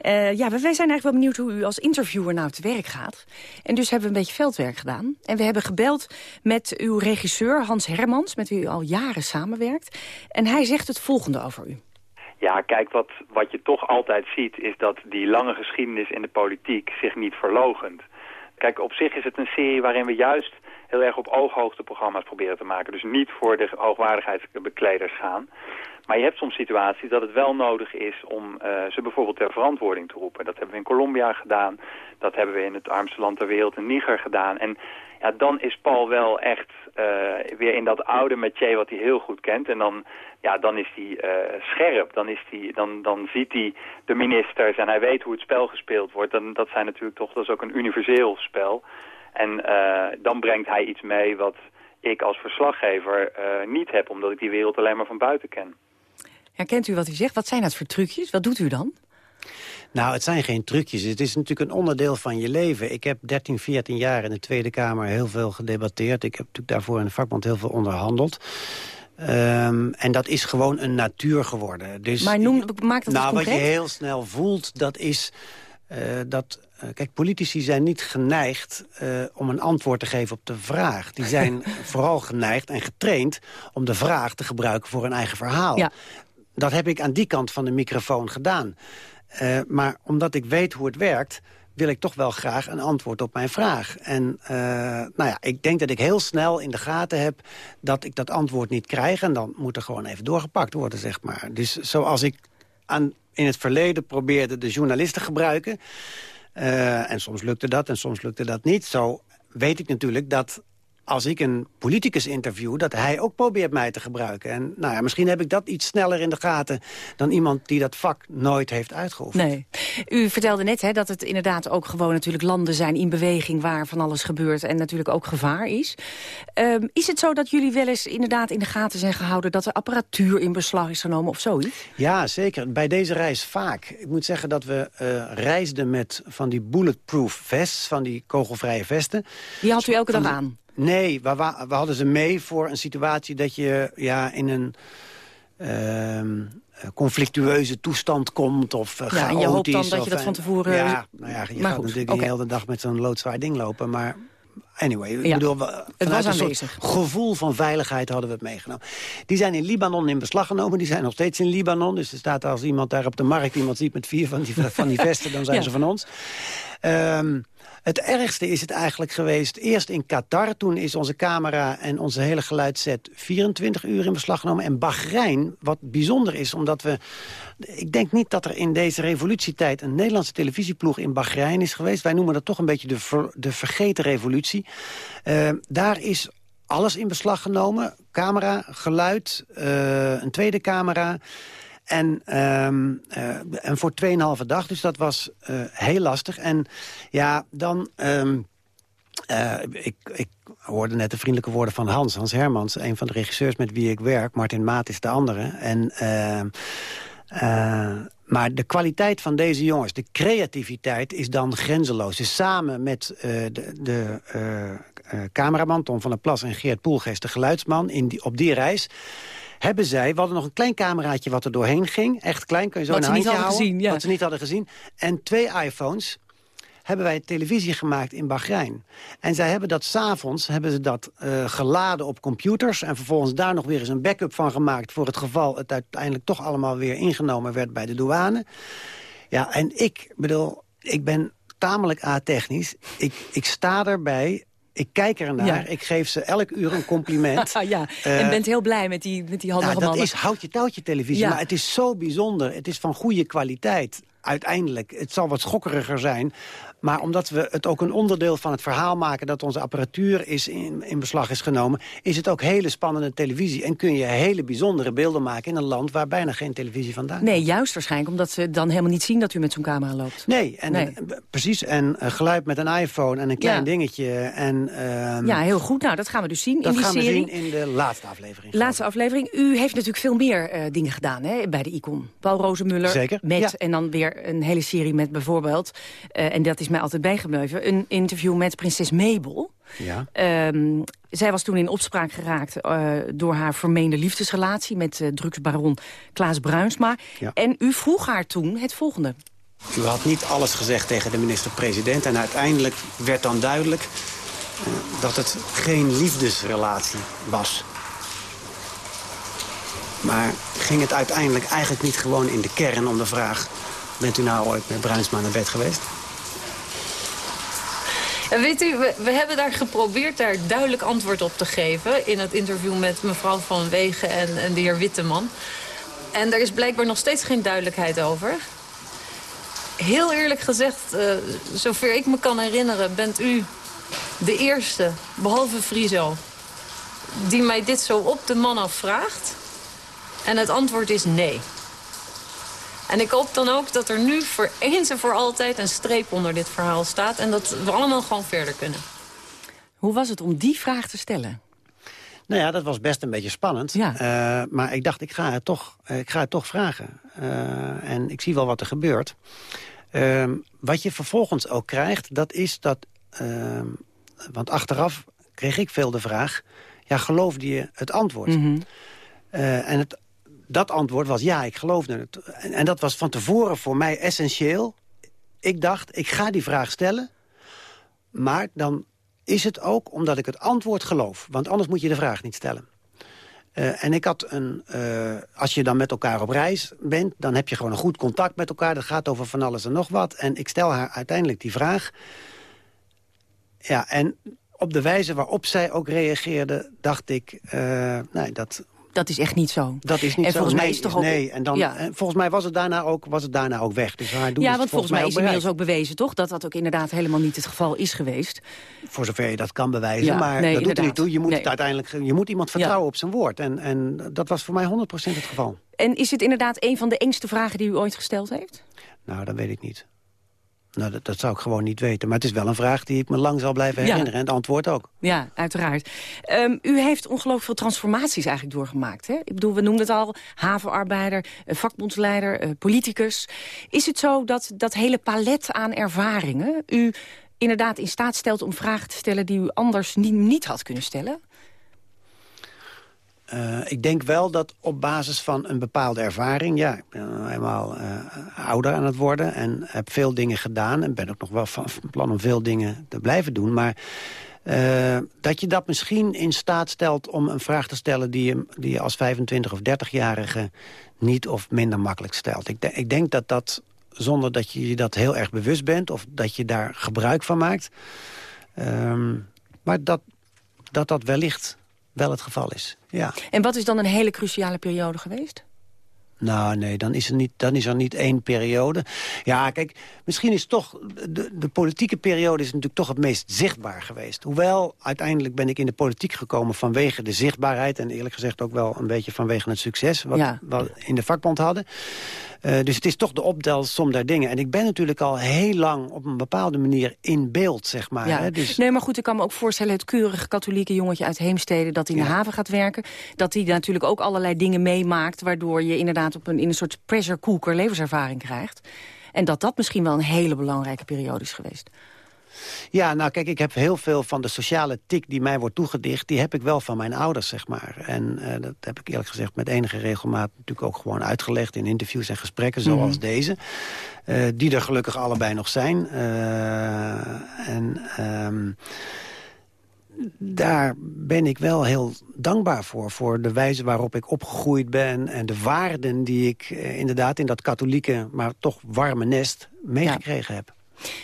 Uh, ja, wij zijn eigenlijk wel benieuwd hoe u als interviewer nou te werk gaat. En dus hebben we een beetje veldwerk gedaan. En we hebben gebeld met uw regisseur Hans Hermans, met wie u al jaren samenwerkt. En hij zegt het volgende over u. Ja, kijk, wat, wat je toch altijd ziet is dat die lange geschiedenis in de politiek zich niet verlogent. Kijk, op zich is het een serie waarin we juist heel erg op ooghoogte programma's proberen te maken. Dus niet voor de hoogwaardigheidsbekleders gaan. Maar je hebt soms situaties dat het wel nodig is om uh, ze bijvoorbeeld ter verantwoording te roepen. Dat hebben we in Colombia gedaan. Dat hebben we in het armste land ter wereld in Niger gedaan. En ja, dan is Paul wel echt uh, weer in dat oude métier wat hij heel goed kent. En dan, ja, dan is hij uh, scherp. Dan, is die, dan, dan ziet hij de ministers en hij weet hoe het spel gespeeld wordt. Dan, dat zijn natuurlijk toch, dat is ook een universeel spel. En uh, dan brengt hij iets mee wat ik als verslaggever uh, niet heb, omdat ik die wereld alleen maar van buiten ken. Herkent u wat u zegt? Wat zijn dat voor trucjes? Wat doet u dan? Nou, het zijn geen trucjes. Het is natuurlijk een onderdeel van je leven. Ik heb 13, 14 jaar in de Tweede Kamer heel veel gedebatteerd. Ik heb natuurlijk daarvoor in de vakbond heel veel onderhandeld. Um, en dat is gewoon een natuur geworden. Dus, maar noem, maakt dat Nou, wat je heel snel voelt, dat is... Uh, dat uh, kijk, politici zijn niet geneigd uh, om een antwoord te geven op de vraag. Die zijn vooral geneigd en getraind om de vraag te gebruiken voor hun eigen verhaal. Ja. Dat heb ik aan die kant van de microfoon gedaan. Maar omdat ik weet hoe het werkt wil ik toch wel graag een antwoord op mijn vraag. En uh, nou ja, ik denk dat ik heel snel in de gaten heb dat ik dat antwoord niet krijg. En dan moet er gewoon even doorgepakt worden, zeg maar. Dus zoals ik in het verleden probeerde de journalisten gebruiken... Uh, en soms lukte dat en soms lukte dat niet. Zo weet ik natuurlijk dat als ik een politicus interview... dat hij ook probeert mij te gebruiken. En nou ja, misschien heb ik dat iets sneller in de gaten... dan iemand die dat vak nooit heeft uitgeoefend. Nee. U vertelde net hè, dat het inderdaad ook gewoon natuurlijk landen zijn... in beweging waar van alles gebeurt en natuurlijk ook gevaar is. Um, is het zo dat jullie wel eens inderdaad in de gaten zijn gehouden... dat er apparatuur in beslag is genomen of zoiets? Ja, zeker. Bij deze reis vaak. Ik moet zeggen dat we uh, reisden met van die bulletproof vests... van die kogelvrije vesten. Die had u elke dag aan? Nee, we, we, hadden ze mee voor een situatie dat je ja, in een uh, conflictueuze toestand komt of uh, ja, en je hoopt dan dat je dat van tevoren... Ja, nou ja, je maar gaat goed, natuurlijk okay. de hele dag met zo'n loodzwaar ding lopen, maar... Anyway, ja, ik bedoel, het was aanwezig. gevoel van veiligheid hadden we het meegenomen. Die zijn in Libanon in beslag genomen. Die zijn nog steeds in Libanon. Dus er staat als iemand daar op de markt iemand ziet met vier van die, van die vesten, dan zijn ja. ze van ons. Um, het ergste is het eigenlijk geweest eerst in Qatar. Toen is onze camera en onze hele geluidset 24 uur in beslag genomen. En Bahrein, wat bijzonder is, omdat we... Ik denk niet dat er in deze revolutietijd een Nederlandse televisieploeg in Bahrein is geweest. Wij noemen dat toch een beetje de, de vergeten revolutie. Uh, daar is alles in beslag genomen. Camera, geluid, uh, een tweede camera... En, um, uh, en voor 2,5 dag, dus dat was uh, heel lastig. En ja, dan... Um, uh, ik, ik hoorde net de vriendelijke woorden van Hans, Hans Hermans... een van de regisseurs met wie ik werk. Martin Maat is de andere. En... Uh, maar de kwaliteit van deze jongens, de creativiteit is dan grenzeloos. Dus samen met de, de cameraman Tom van der Plas en Geert Poelgeest... de geluidsman in die, op die reis hebben zij... We hadden nog een klein cameraatje wat er doorheen ging. Echt klein, kun je zo wat een handje houden. Gezien, ja. Wat ze niet hadden gezien. En twee iPhones hebben wij televisie gemaakt in Bahrein. En zij hebben dat s'avonds hebben ze dat uh, geladen op computers... en vervolgens daar nog weer eens een backup van gemaakt... voor het geval het uiteindelijk toch allemaal weer ingenomen werd bij de douane. Ja, en ik bedoel, ik ben tamelijk atechnisch. Ik, ik sta erbij ik kijk er naar, ja. ik geef ze elk uur een compliment. ja, uh, en bent heel blij met die, met die handige nou, dat mannen. is houtje touwtje televisie, ja. maar het is zo bijzonder. Het is van goede kwaliteit. uiteindelijk, het zal wat schokkeriger zijn... Maar omdat we het ook een onderdeel van het verhaal maken... dat onze apparatuur is in, in beslag is genomen... is het ook hele spannende televisie. En kun je hele bijzondere beelden maken in een land... waar bijna geen televisie vandaan Nee, juist waarschijnlijk. Omdat ze dan helemaal niet zien dat u met zo'n camera loopt. Nee, en, nee. precies. En uh, geluid met een iPhone en een klein ja. dingetje. En, uh, ja, heel goed. Nou, dat gaan we dus zien dat in die serie. Dat gaan we zien in de laatste aflevering. Laatste aflevering. U heeft natuurlijk veel meer uh, dingen gedaan hè, bij de ICON. Paul Rozenmuller. Zeker. Met, ja. En dan weer een hele serie met bijvoorbeeld... en dat is mij altijd bijgebleven... een interview met prinses Mabel. Ja. Um, zij was toen in opspraak geraakt uh, door haar vermeende liefdesrelatie... met uh, drugsbaron Klaas Bruinsma. Ja. En u vroeg haar toen het volgende. U had niet alles gezegd tegen de minister-president... en uiteindelijk werd dan duidelijk uh, dat het geen liefdesrelatie was. Maar ging het uiteindelijk eigenlijk niet gewoon in de kern om de vraag... bent u nou ooit met Bruinsma naar bed geweest? Weet u, we, hebben daar geprobeerd daar duidelijk antwoord op te geven... in het interview met mevrouw Van Wegen en, de heer Witteman. En daar is blijkbaar nog steeds geen duidelijkheid over. Heel eerlijk gezegd, uh, zover ik me kan herinneren... bent u de eerste, behalve Friso... die mij dit zo op de man af vraagt. En het antwoord is nee. En ik hoop dan ook dat er nu voor eens en voor altijd een streep onder dit verhaal staat... en dat we allemaal gewoon verder kunnen. Hoe was het om die vraag te stellen? Nou ja, dat was best een beetje spannend. Ja. Uh, maar ik dacht, ik ga het toch, uh, ik ga het toch vragen. Uh, en ik zie wel wat er gebeurt. Ehm, wat je vervolgens ook krijgt, dat is dat... ehm, want achteraf kreeg ik veel de vraag... ja, geloofde je het antwoord? Mm -hmm. en het dat antwoord was ja, ik geloofde het. En, en, dat was van tevoren voor mij essentieel. Ik dacht, ik ga die vraag stellen. Maar dan is het ook omdat ik het antwoord geloof. Want anders moet je de vraag niet stellen. Uh, en ik had een... Uh, als je dan met elkaar op reis bent... dan heb je gewoon een goed contact met elkaar. Dat gaat over van alles en nog wat. En ik stel haar uiteindelijk die vraag. Ja, en op de wijze waarop zij ook reageerde... dacht ik, uh, nee, dat dat is echt niet zo. Dat is niet en zo. volgens mij nee, is toch ook... Nee, en dan, ja. en volgens mij was het daarna ook, was het daarna ook weg. Dus haar doel ja, is want volgens, mij, mij is inmiddels ook bewezen, toch? Dat dat ook inderdaad helemaal niet het geval is geweest. Voor zover je dat kan bewijzen. Ja, maar nee, dat doet er niet toe. Je moet, Nee. het uiteindelijk, je moet iemand vertrouwen Ja. op zijn woord. En, en dat was voor mij 100% het geval. En is het inderdaad een van de engste vragen die u ooit gesteld heeft? Nou, dat weet ik niet. Nou, dat, dat zou ik gewoon niet weten. Maar het is wel een vraag die ik me lang zal blijven Ja. herinneren. En het antwoord ook. Ja, uiteraard. Ehm, u heeft ongelooflijk veel transformaties eigenlijk doorgemaakt. Hè? Ik bedoel, we noemden het al, havenarbeider, eh, vakbondsleider, eh, politicus. Is het zo dat dat hele palet aan ervaringen... u inderdaad in staat stelt om vragen te stellen... die u anders niet, niet had kunnen stellen? Uh, ik denk wel dat op basis van een bepaalde ervaring... ja, ik ben eenmaal uh, ouder aan het worden en heb veel dingen gedaan... en ben ook nog wel van plan om veel dingen te blijven doen. Maar uh, dat je dat misschien in staat stelt om een vraag te stellen... die je, die als 25 of 30-jarige niet of minder makkelijk stelt. Ik, ik denk dat dat, zonder dat je je dat heel erg bewust bent... of dat je daar gebruik van maakt... Um, maar dat, dat dat wellicht wel het geval is, ja. En wat is dan een hele cruciale periode geweest? Nou, nee, dan is, er niet, dan is er niet één periode. Ja, kijk, misschien is toch... De, de politieke periode is natuurlijk toch het meest zichtbaar geweest. Hoewel, uiteindelijk ben ik in de politiek gekomen vanwege de zichtbaarheid... en eerlijk gezegd ook wel een beetje vanwege het succes... wat, Ja. we in de vakbond hadden. Uh, dus het is toch de optelsom der dingen. En ik ben natuurlijk al heel lang op een bepaalde manier in beeld, zeg maar. Ja. Hè? Dus, Nee, maar goed, ik kan me ook voorstellen... het keurige katholieke jongetje uit Heemstede... dat in de haven gaat werken. Dat hij natuurlijk ook allerlei dingen meemaakt... waardoor je inderdaad op een, in een soort pressure cooker levenservaring krijgt. En dat dat misschien wel een hele belangrijke periode is geweest. Ja, nou kijk, ik heb heel veel van de sociale tik die mij wordt toegedicht... die heb ik wel van mijn ouders, zeg maar. En uh, dat heb ik eerlijk gezegd met enige regelmaat... natuurlijk ook gewoon uitgelegd in interviews en gesprekken zoals Mhm. mm. deze. Uh, die er gelukkig allebei nog zijn. Uh, en... Um, daar ben ik wel heel dankbaar voor. Voor de wijze waarop ik opgegroeid ben. En de waarden die ik uh, inderdaad in dat katholieke, maar toch warme nest meegekregen ja. heb.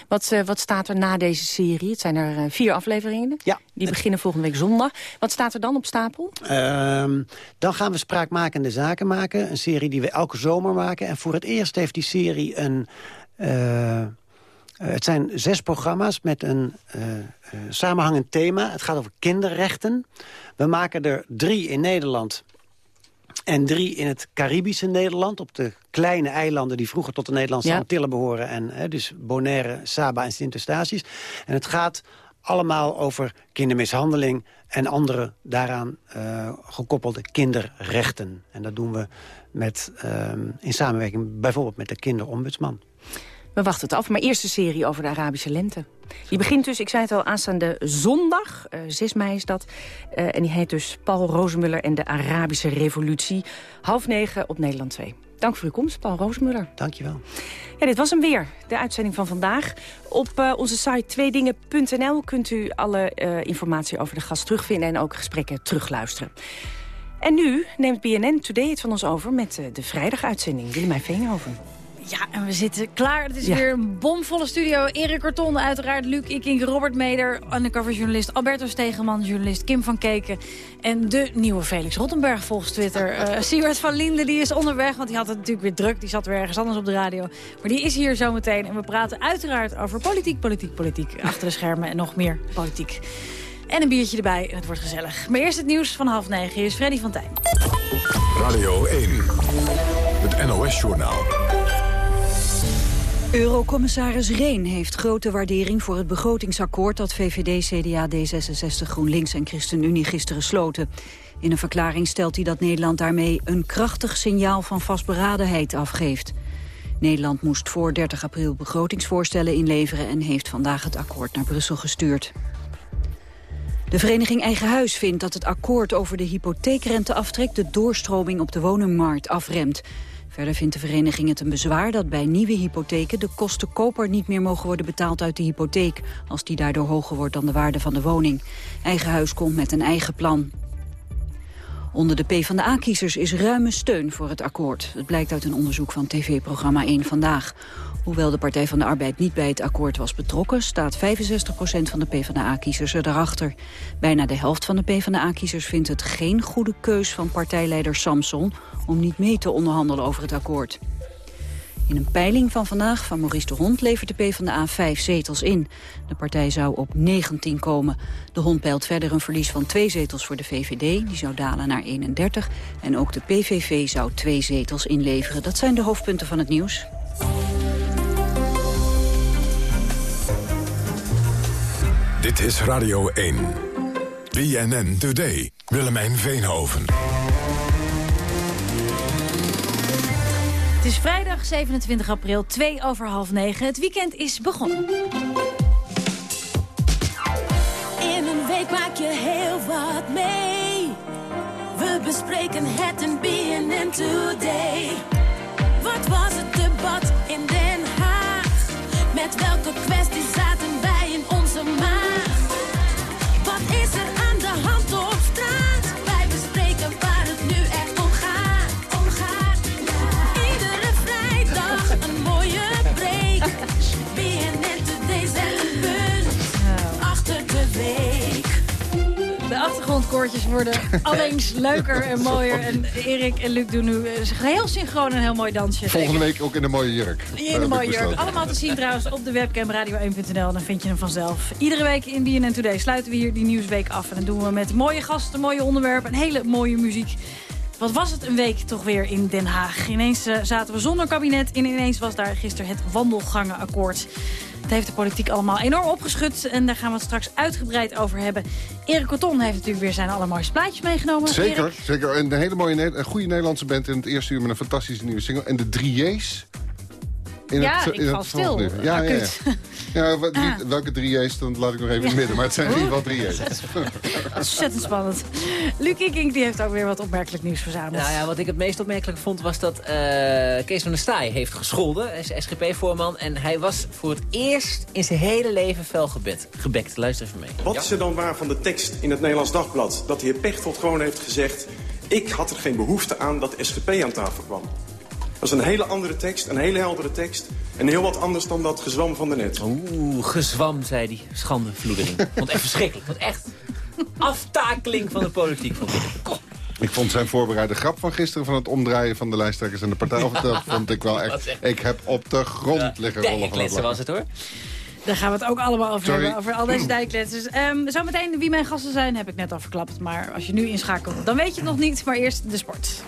Wat, wat staat er na deze serie? Het zijn er vier afleveringen. Ja. Die beginnen volgende week zondag. Wat staat er dan op stapel? Ehm, dan gaan we spraakmakende zaken maken. Een serie die we elke zomer maken. En voor het eerst heeft die serie een... het zijn zes programma's met een samenhangend thema. Het gaat over kinderrechten. We maken er drie in Nederland en drie in het Caribische Nederland, op de kleine eilanden... die vroeger tot de Nederlandse ja. Antillen behoren. En, hè, dus Bonaire, Saba en Sint-Eustatius. En het gaat allemaal over kindermishandeling... en andere daaraan uh, gekoppelde kinderrechten. En dat doen we met, uh, in samenwerking bijvoorbeeld met de kinderombudsman. We wachten het af. Maar eerste serie over de Arabische lente. Die begint dus, ik zei het al, aanstaande zondag. Uh, 6 mei is dat. Uh, en die heet dus Paul Rozenmuller en de Arabische Revolutie. Half negen op Nederland 2. Dank voor uw komst, Paul Rozenmuller. Dank je wel. Ja, dit was hem weer, de uitzending van vandaag. Op uh, onze site tweedingen.nl kunt u alle uh, informatie over de gast terugvinden... en ook gesprekken terugluisteren. En nu neemt BNN Today het van ons over met uh, de vrijdaguitzending. Willemijn Veenhoven. Ja, en we zitten klaar. Het is ja. weer een bomvolle studio. Erik Korton, uiteraard Luc Ikink, Robert Meder... undercover-journalist Alberto Stegeman, journalist Kim van Keken... en de nieuwe Felix Rottenberg volgens Twitter. Uh, Siewert van Linden die is onderweg, want die had het natuurlijk weer druk. Die zat weer ergens anders op de radio. Maar die is hier zometeen. En we praten uiteraard over politiek, politiek, politiek. Achter de schermen en nog meer politiek. En een biertje erbij en het wordt gezellig. Maar eerst het nieuws van half negen. Hier is Freddy van Tijn. Radio 1, het NOS-journaal. Eurocommissaris Reen heeft grote waardering voor het begrotingsakkoord dat VVD, CDA, D66, GroenLinks en ChristenUnie gisteren sloten. In een verklaring stelt hij dat Nederland daarmee een krachtig signaal van vastberadenheid afgeeft. Nederland moest voor 30 april begrotingsvoorstellen inleveren en heeft vandaag het akkoord naar Brussel gestuurd. De vereniging Eigen Huis vindt dat het akkoord over de hypotheekrenteaftrek de doorstroming op de woningmarkt afremt. Verder vindt de vereniging het een bezwaar dat bij nieuwe hypotheken de kosten koper niet meer mogen worden betaald uit de hypotheek, als die daardoor hoger wordt dan de waarde van de woning. Eigen Huis komt met een eigen plan. Onder de PvdA-kiezers is ruime steun voor het akkoord. Het blijkt uit een onderzoek van tv-programma 1 Vandaag. Hoewel de Partij van de Arbeid niet bij het akkoord was betrokken... staat 65% van de PvdA-kiezers er daarachter. Bijna de helft van de PvdA-kiezers vindt het geen goede keus van partijleider Samson... om niet mee te onderhandelen over het akkoord. In een peiling van vandaag van Maurice de Hond levert de PvdA vijf zetels in. De partij zou op 19 komen. De Hond peilt verder een verlies van twee zetels voor de VVD. Die zou dalen naar 31. En ook de PVV zou twee zetels inleveren. Dat zijn de hoofdpunten van het nieuws. Dit is Radio 1. BNN Today. Willemijn Veenhoven. Het is vrijdag 27 april, 2 over half 9. Het weekend is begonnen. In een week maak je heel wat mee. We bespreken het in BNN Today. Wat was het debat in Den Haag? Met welke kwesties zaten achtergrondkoortjes worden allengs leuker en mooier. En Erik en Luc doen nu eh, heel synchroon een heel mooi dansje. Volgende week ook in de mooie jurk. In een mooie jurk. Allemaal te zien trouwens op de webcam radio1.nl. Dan vind je hem vanzelf. Iedere week in BNN Today sluiten we hier die nieuwsweek af. En dan doen we met mooie gasten, mooie onderwerpen en hele mooie muziek. Wat was het een week toch weer in Den Haag. Ineens uh, zaten we zonder kabinet en ineens was daar gisteren het wandelgangenakkoord. Het heeft de politiek allemaal enorm opgeschud. En daar gaan we het straks uitgebreid over hebben. Erik Corton heeft natuurlijk weer zijn allermooiste plaatjes meegenomen. Zeker, zeker. En een hele mooie, een goede Nederlandse band in het eerste uur met een fantastische nieuwe single. En de drie J's. In ja, het, ik val stil. Ja, Ah, ja, ja. kut. ja wat- wie- welke drie J's, dan laat ik nog even in het midden. Maar het zijn in ieder geval drie J's. Ontzettend spannend. Luc Ikink die heeft ook weer wat opmerkelijk nieuws verzameld. Nou ja, wat ik het meest opmerkelijk vond was dat eh, Kees van der Staaij heeft gescholden. Hij is SGP-voorman en hij was voor het eerst in zijn hele leven fel gebed, gebekt. Luister even mee. Wat is er dan waar van de tekst in het Nederlands Dagblad? Dat de heer Pechtold gewoon heeft gezegd... ik had er geen behoefte aan dat de SGP aan tafel kwam. Dat is een hele andere tekst, een hele heldere tekst. En heel wat anders dan dat gezwam van de net. Oeh, gezwam, zei hij. Schandevloedering. Vond echt verschrikkelijk. Vond echt aftakeling van de politiek. Vond ik. Ik vond zijn voorbereide grap van gisteren... van het omdraaien van de lijsttrekkers en de partij... dat vond ik wel echt... Ik heb op de grond liggen rollen van het was het hoor. Daar gaan we het ook allemaal over Sorry. hebben, over al deze dijkletsers. Ehm zometeen wie mijn gasten zijn, heb ik net al verklapt. Maar als je nu inschakelt, dan weet je het nog niet. Maar eerst de sport.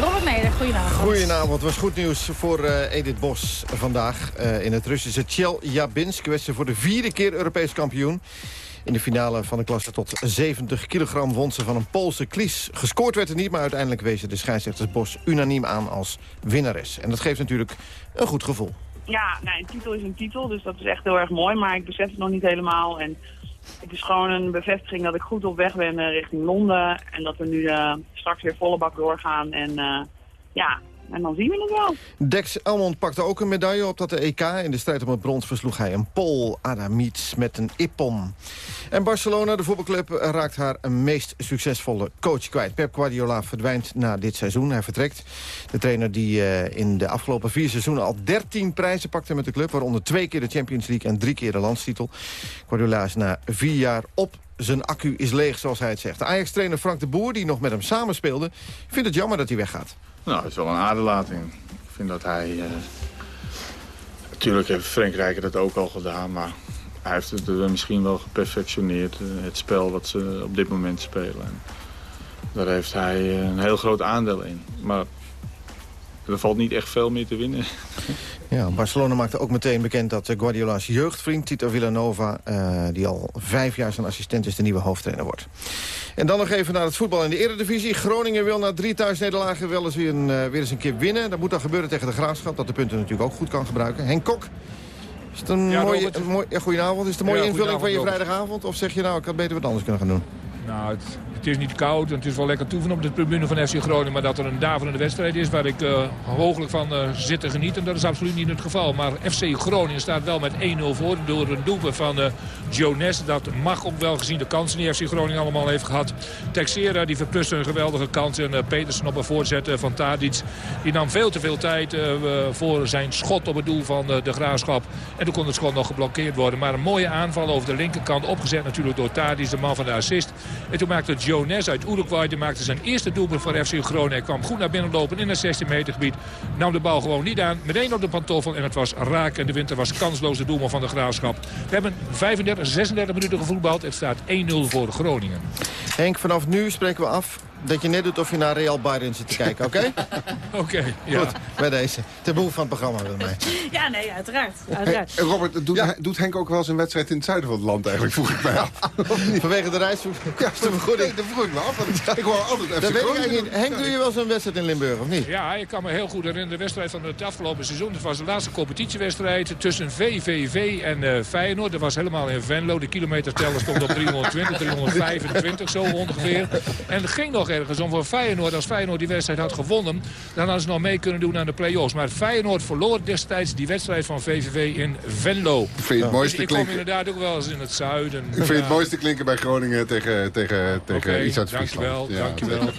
Robert Meder, goedenavond. Goedenavond. was goed nieuws voor eh, Edith Bos vandaag. eh, in het Russische Tjeljabinsk werd ze voor de vierde keer Europees kampioen. In de finale van de klasse tot 70 kilogram won ze van een Poolse Klies. Gescoord werd er niet, maar uiteindelijk wezen de scheidsrechters Bos unaniem aan als winnares. En dat geeft natuurlijk een goed gevoel. Ja, nou, een titel is een titel, dus dat is echt heel erg mooi. Maar ik besef het nog niet helemaal. En het is gewoon een bevestiging dat ik goed op weg ben eh, richting Londen. En dat we nu eh, straks weer volle bak doorgaan. En eh, ja, en dan zien we het wel. Dex Elmond pakte ook een medaille op dat de EK. In de strijd om het brons versloeg hij een Pool, Adamiets, met een ippon. En Barcelona, de voetbalclub, raakt haar meest succesvolle coach kwijt. Pep Guardiola verdwijnt na dit seizoen. Hij vertrekt. De trainer die eh, in de afgelopen vier seizoenen al 13 prijzen pakte met de club. Waaronder twee keer de Champions League en drie keer de landstitel. Guardiola is na vier jaar op zijn accu is leeg, zoals hij het zegt. Ajax-trainer Frank de Boer, die nog met hem samenspeelde... vindt het jammer dat hij weggaat. Nou, het is wel een aderlating. Ik vind dat hij... eh, Natuurlijk heeft Frank Rijker dat ook al gedaan, maar hij heeft het misschien wel geperfectioneerd. eh, het spel wat ze op dit moment spelen. En daar heeft hij eh, een heel groot aandeel in. Maar er valt niet echt veel meer te winnen. Ja, Barcelona maakte ook meteen bekend dat Guardiola's jeugdvriend Tito Villanova... eh, die al vijf jaar zijn assistent is, de nieuwe hoofdtrainer wordt. En dan nog even naar het voetbal in de Eredivisie. Groningen wil na drie thuisnederlagen wel eens weer, een, eh, weer eens een keer winnen. Dat moet dan gebeuren tegen de Graafschap, dat de punten natuurlijk ook goed kan gebruiken. Henk Kok, is het een Ja, mooie, een mooi, ja, goedenavond. Is het een mooie Ja, invulling van je vrijdagavond? Of zeg je nou, ik had beter wat anders kunnen gaan doen? Nou, het, het is niet koud en het is wel lekker toeven op de tribune van FC Groningen. Maar dat er een daverende wedstrijd is waar ik eh hooglijk van eh, zit te genieten, dat is absoluut niet het geval. Maar FC Groningen staat wel met 1-0 voor door een doelpunt van eh Jones. Dat mag ook wel gezien de kansen die FC Groningen allemaal heeft gehad. Texera die verpluste een geweldige kans en Petersen op een voorzet van Tadic. Die nam veel te veel tijd voor zijn schot op het doel van de Graafschap. En toen kon het schot nog geblokkeerd worden. Maar een mooie aanval over de linkerkant opgezet natuurlijk door Tadic, de man van de assist. En toen maakte Jones uit Uruguay, maakte zijn eerste doelpunt voor FC Groningen. Hij kwam goed naar binnen lopen in het 16 meter gebied. Nam de bal gewoon niet aan, meteen op de pantoffel. En het was raak en de winter was kansloos de doelman van de Graafschap. We hebben 35, 36 minuten gevoetbald. Het staat 1-0 voor Groningen. Henk, vanaf nu spreken we af dat je net doet of je naar Real Bayern zit te kijken, oké? Oké, ja. Goed, bij deze. Ten behoeve van het programma met mij. Ja, nee, uiteraard. Uiteraard. eh, Robert, doet, doet Henk ook wel eens een wedstrijd in het zuiden van het land eigenlijk, vroeg ik mij af. Vanwege de reisvergoeding. Ja, dat vroeg ik me af. want Ik hoor altijd FC Dat weet ik niet. Henk, doe je wel zo'n wedstrijd in Limburg, of niet? Ja, ik kan me heel goed herinneren. De wedstrijd van het afgelopen seizoen. Dat was de laatste competitiewedstrijd tussen VVV en eh, Feyenoord. Dat was helemaal in Venlo. De kilometerteller stond op 320, 325 zo ongeveer. En het ging nog ergens om voor Feyenoord. Als Feyenoord die wedstrijd had gewonnen, dan hadden ze nog mee kunnen doen aan de play-offs. Maar Feyenoord verloor destijds die wedstrijd van VVV in Venlo. Ik vind het Dus mooiste ik kom klinken. inderdaad ook wel eens in het zuiden. Ik vind het mooiste klinken bij Groningen tegen, tegen, tegen Oké, iets uit dankjewel, Friesland. dankjewel,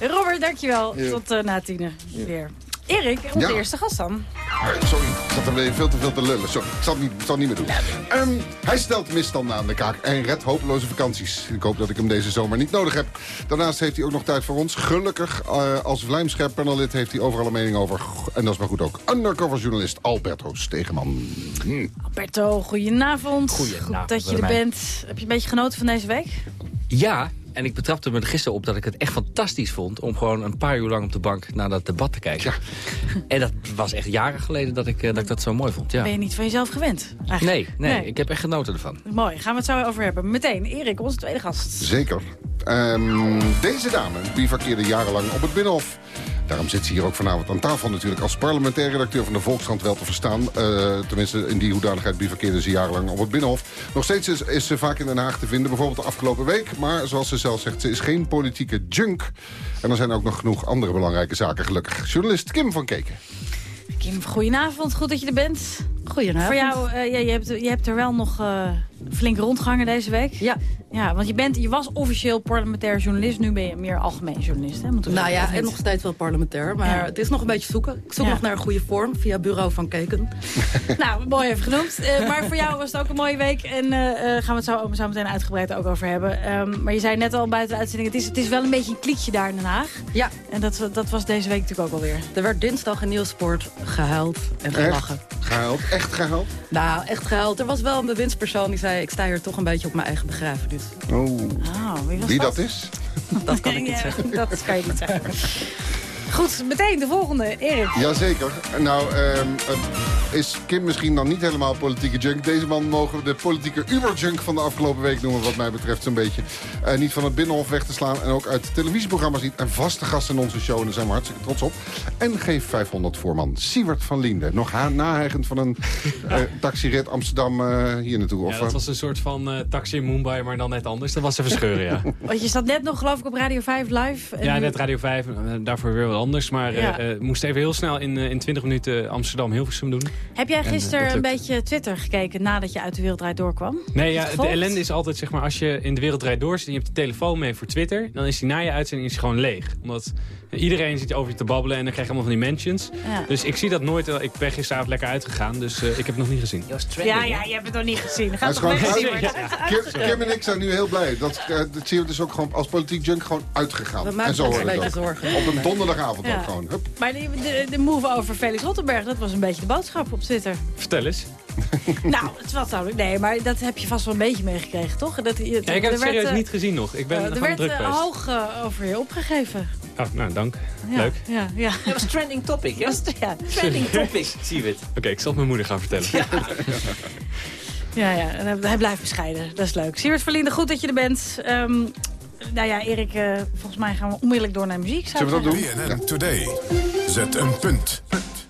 Robert, dankjewel. Ja. Tot uh, na tienen weer. Erik, onze Ja. eerste gast dan. Eh, Sorry, ik zat er weer veel te veel te lullen. Sorry, ik zal het niet, ik zal het niet meer doen. Ehm, hij stelt misstanden aan de kaak en redt hopeloze vakanties. Ik hoop dat ik hem deze zomer niet nodig heb. Daarnaast heeft hij ook nog tijd voor ons. Gelukkig, eh, als vlijmscherp panelid heeft hij overal een mening over. En dat is maar goed ook. Undercover journalist Alberto Stegeman. Hm. Alberto, goedenavond. Goedenavond, Goed dat je er bent. Heb je een beetje genoten van deze week? Ja, en ik betrapte me er gisteren op dat ik het echt fantastisch vond... om gewoon een paar uur lang op de bank naar dat debat te kijken. En dat was echt jaren geleden dat ik, eh, dat, ik dat zo mooi vond. Ja. Ben je niet van jezelf gewend? Nee, eigenlijk? nee, ik heb echt genoten ervan. Mooi, gaan we het zo over hebben. Meteen, Erik, onze tweede gast. Zeker. Ehm, deze dame bivakkeerde jarenlang op het Binnenhof. Daarom zit ze hier ook vanavond aan tafel natuurlijk als parlementair redacteur van de Volkskrant wel te verstaan. Eh, tenminste, in die hoedanigheid bivakkeerde ze jarenlang op het Binnenhof. Nog steeds is, is ze vaak in Den Haag te vinden, bijvoorbeeld de afgelopen week. Maar zoals ze zelf zegt, ze is geen politieke junk. En er zijn ook nog genoeg andere belangrijke zaken gelukkig. Journalist Kim van Keken. Kim, goedenavond. Goed dat je er bent. Goedenavond. Voor jou, eh, ja, je, hebt, je hebt er wel nog... eh, flink rondgehangen deze week. Ja. Ja, want je, bent, je was officieel parlementair journalist. Nu ben je meer algemeen journalist, hè? Moeten Nou ja, en nog steeds wel parlementair. Maar Ja. het is nog een beetje zoeken. Ik zoek Ja. nog naar een goede vorm via Bureau van Keken. Nou, mooi even genoemd. Eh, maar voor jou was het ook een mooie week. En eh, eh, gaan we het zo, zo meteen uitgebreid ook over hebben. Ehm, maar je zei net al buiten de uitzending... Het is, het is wel een beetje een kliekje daar in Den Haag. Ja. En dat, dat was deze week natuurlijk ook alweer. Er werd dinsdag in Nieuwsport gehuild en gelachen. Gehuild? Echt gehuild? Nou, echt gehuild. Er was wel een bewindspersoon die zei... ik sta hier toch een beetje op mijn eigen begrafenis. Oh. Oh, wie was Wie dat? dat is? Dat kan ik niet zeggen. Dat kan je niet zeggen. Goed, meteen de volgende. Erik. Jazeker. Nou, ehm, eh, is Kim misschien dan niet helemaal politieke junk. Deze man mogen we de politieke uberjunk van de afgelopen week noemen... wat mij betreft zo'n beetje. Eh, niet van het Binnenhof weg te slaan en ook uit televisieprogramma's niet. En vaste gast in onze show, en daar zijn we hartstikke trots op. En geef 500 voorman Siewert van Liende. Nog nahegend van een eh taxirit Amsterdam eh, hier naartoe. Of, Ja, dat was een soort van eh, taxi in Mumbai, maar dan net anders. Dat was even scheuren, ja. Want je zat net nog geloof ik op Radio 5 live. Ja, net Radio 5, eh, daarvoor weer wat anders. Maar eh Ja. eh, moest even heel snel in, eh, in 20 minuten Amsterdam-Hilversum doen. Heb jij En, eh, gisteren een beetje Twitter gekeken nadat je uit de wereldrijd doorkwam? Nee, ja, de ellende is altijd, zeg maar, als je in de wereldrijd door zit... en je hebt de telefoon mee voor Twitter... dan is die na je uitzending is gewoon leeg. Omdat iedereen zit over je te babbelen en dan krijg je allemaal van die mentions. Ja. Dus ik zie dat nooit. wel. Ik ben gisteravond lekker uitgegaan, dus eh, ik heb het nog niet gezien. Ja, ja, je hebt het nog niet gezien. Hij Ga is toch gewoon weg, uit- Siewert. Kim, Kim en ik zijn nu heel blij. Dat, eh, dat Siewert is ook gewoon als politiek junk gewoon uitgegaan. Dat maakt en zo ons hoort een het beetje ook. zorgen. Op een donderdagavond Ja. ook gewoon. Hup. Maar de, de, de move over Felix Rottenberg, dat was een beetje de boodschap op Twitter. Vertel eens. nou, het was nou, nee, maar dat heb je vast wel een beetje meegekregen, toch? Dat, je- Ja, ik heb het werd, serieus eh, niet gezien nog. Ik ben eh, er werd druk eh, geweest. hoog eh, over je opgegeven. Oh, nou, dank. Ja, Leuk. Ja, ja. Dat was trending topic, ja? ja, trending topic. Zie je het. Oké, ik zal het mijn moeder gaan vertellen. Ja, ja, en hij, hij blijft bescheiden. Dat is leuk. Siewert Verlinde, goed dat je er bent. Ehm, nou ja, Erik, eh, volgens mij gaan we onmiddellijk door naar muziek. zou ik zeggen. BNN Today. Zet een punt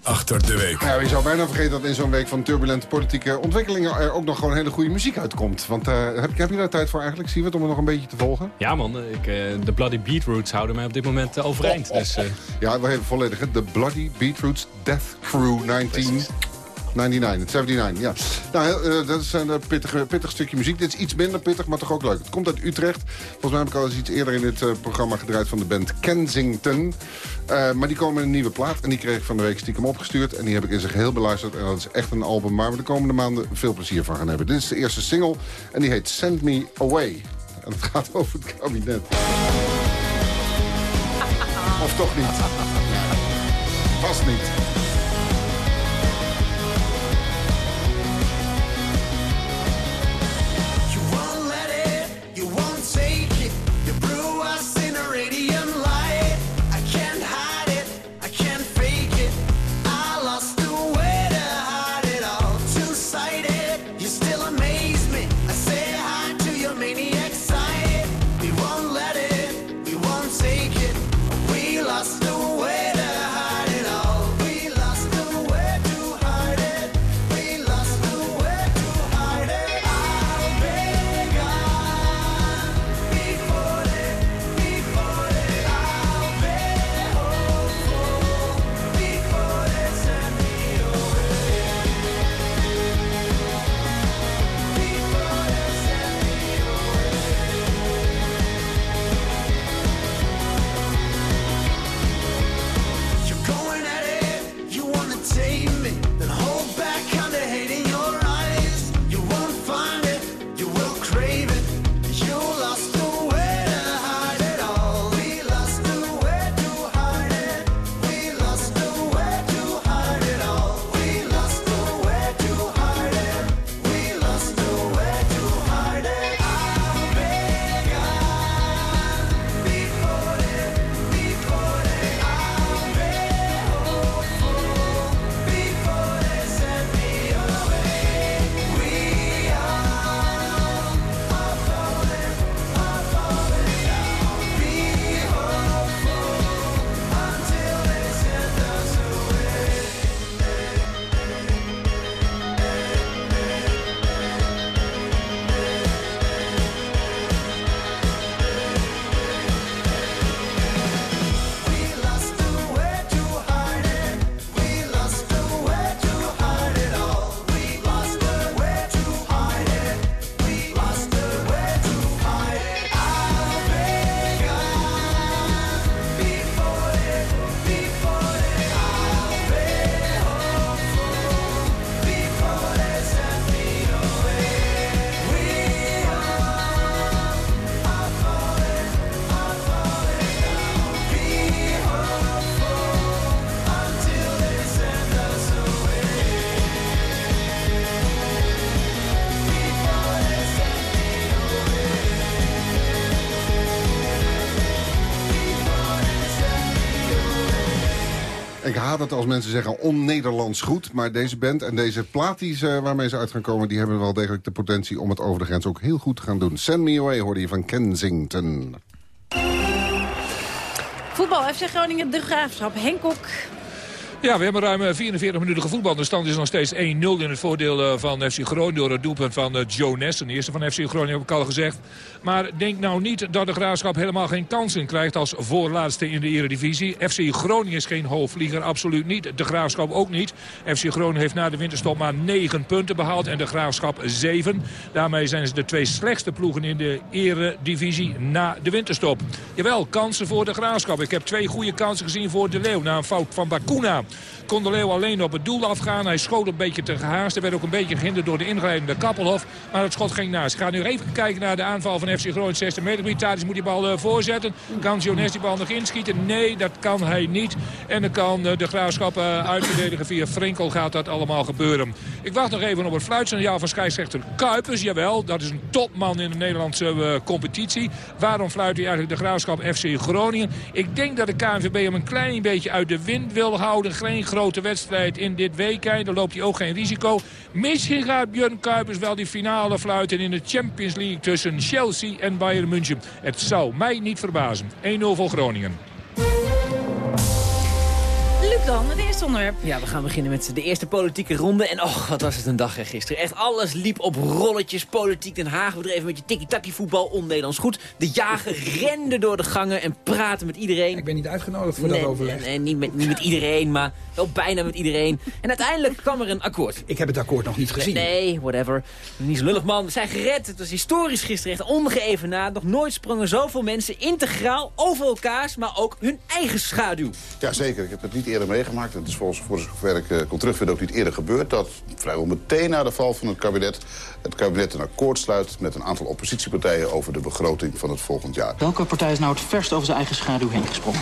achter de week. Nou, je zou bijna vergeten dat in zo'n week van turbulente politieke ontwikkelingen... er ook nog gewoon hele goede muziek uitkomt. Want eh, heb, heb je daar tijd voor eigenlijk, Siewert, om het nog een beetje te volgen? Ja man, ik, eh, de Bloody Beetroots houden mij op dit moment overeind. Oh, oh, Dus, eh, Ja, we hebben volledig. hè. De Bloody Beetroots Death Crew 19... 99, 79, ja. Nou, heel, eh, dat is een eh, pittig, pittig stukje muziek. Dit is iets minder pittig, maar toch ook leuk. Het komt uit Utrecht. Volgens mij heb ik al eens iets eerder in dit eh, programma gedraaid van de band Kensington. Maar die komen met een nieuwe plaat en die kreeg ik van de week stiekem opgestuurd. En die heb ik in zijn geheel beluisterd. En dat is echt een album waar we de komende maanden veel plezier van gaan hebben. Dit is de eerste single en die heet Send Me Away. En het gaat over het kabinet. Of toch niet? Vast niet. Haat het als mensen zeggen on-Nederlands goed. Maar deze band en deze plaat die ze, waarmee ze uit gaan komen... die hebben wel degelijk de potentie om het over de grens ook heel goed te gaan doen. Send Me Away hoorde je van Kensington. Voetbal, FC Groningen, de Graafschap. Henk Kok, Ja, we hebben ruim eh, 44 minuten gevoetbald. De stand is nog steeds 1-0 in het voordeel eh, van FC Groningen... door het doelpunt van eh, Joe Ness, de eerste van FC Groningen, heb ik al gezegd. Maar denk nou niet dat de Graafschap helemaal geen kansen krijgt... als voorlaatste in de eredivisie. FC Groningen is geen hoofdvlieger, absoluut niet. De Graafschap ook niet. FC Groningen heeft na de winterstop maar 9 punten behaald... en de Graafschap 7. Daarmee zijn ze de twee slechtste ploegen in de eredivisie na de winterstop. Jawel, kansen voor de Graafschap. Ik heb twee goede kansen gezien voor De Leeuw... na een fout van Bakuna kon de Leeuw alleen op het doel afgaan. Hij schoot een beetje te gehaast. Hij werd ook een beetje gehinderd door de ingrijpende Kappelhof. Maar het schot ging naast. Ik ga nu even kijken naar de aanval van FC Groningen 60 meter. Tadic moet die bal uh, voorzetten. Kan Jones die bal nog inschieten? Nee, dat kan hij niet. En dan kan uh, de Graafschap uh, uitverdedigen. Via Frenkel gaat dat allemaal gebeuren. Ik wacht nog even op het fluitsignaal van scheidsrechter Kuipers. Jawel, dat is een topman in de Nederlandse competitie. Waarom fluit hij eigenlijk de Graafschap FC Groningen? Ik denk dat de KNVB hem een klein beetje uit de wind wil houden. Geen grote wedstrijd in dit weekend. Dan loopt hij ook geen risico. Misschien gaat Björn Kuipers wel die finale fluiten in de Champions League tussen Chelsea en Bayern München. Het zou mij niet verbazen. 1-0 voor Groningen. Luc dan, eerste onderwerp. Ja, we gaan beginnen met de eerste politieke ronde. En och, wat was het een dag hè, gisteren. Echt alles liep op rolletjes. Politiek Den Haag bedreven met je tikkie-takkie voetbal. On-Nederlands goed. De jager rende door de gangen en praatte met iedereen. Ik ben niet uitgenodigd voor nee, dat overleg. Nee, niet met, niet met iedereen, maar wel bijna met iedereen. En uiteindelijk kwam er een akkoord. Ik heb het akkoord nog niet gezien. Nee, whatever. Niet zo lullig man. We zijn gered. Het was historisch gisteren echt ongeëvenaard. Nog nooit sprongen zoveel mensen integraal over elkaars, maar ook hun eigen schaduw. Ja, zeker. Ik heb het niet eerder meegemaakt. Het is volgens voor zover ik uh, kon terugvinden ook niet eerder gebeurd... dat vrijwel meteen na de val van het kabinet... het kabinet een akkoord sluit met een aantal oppositiepartijen... over de begroting van het volgend jaar. Welke partij is nou het verst over zijn eigen schaduw heen gesprongen?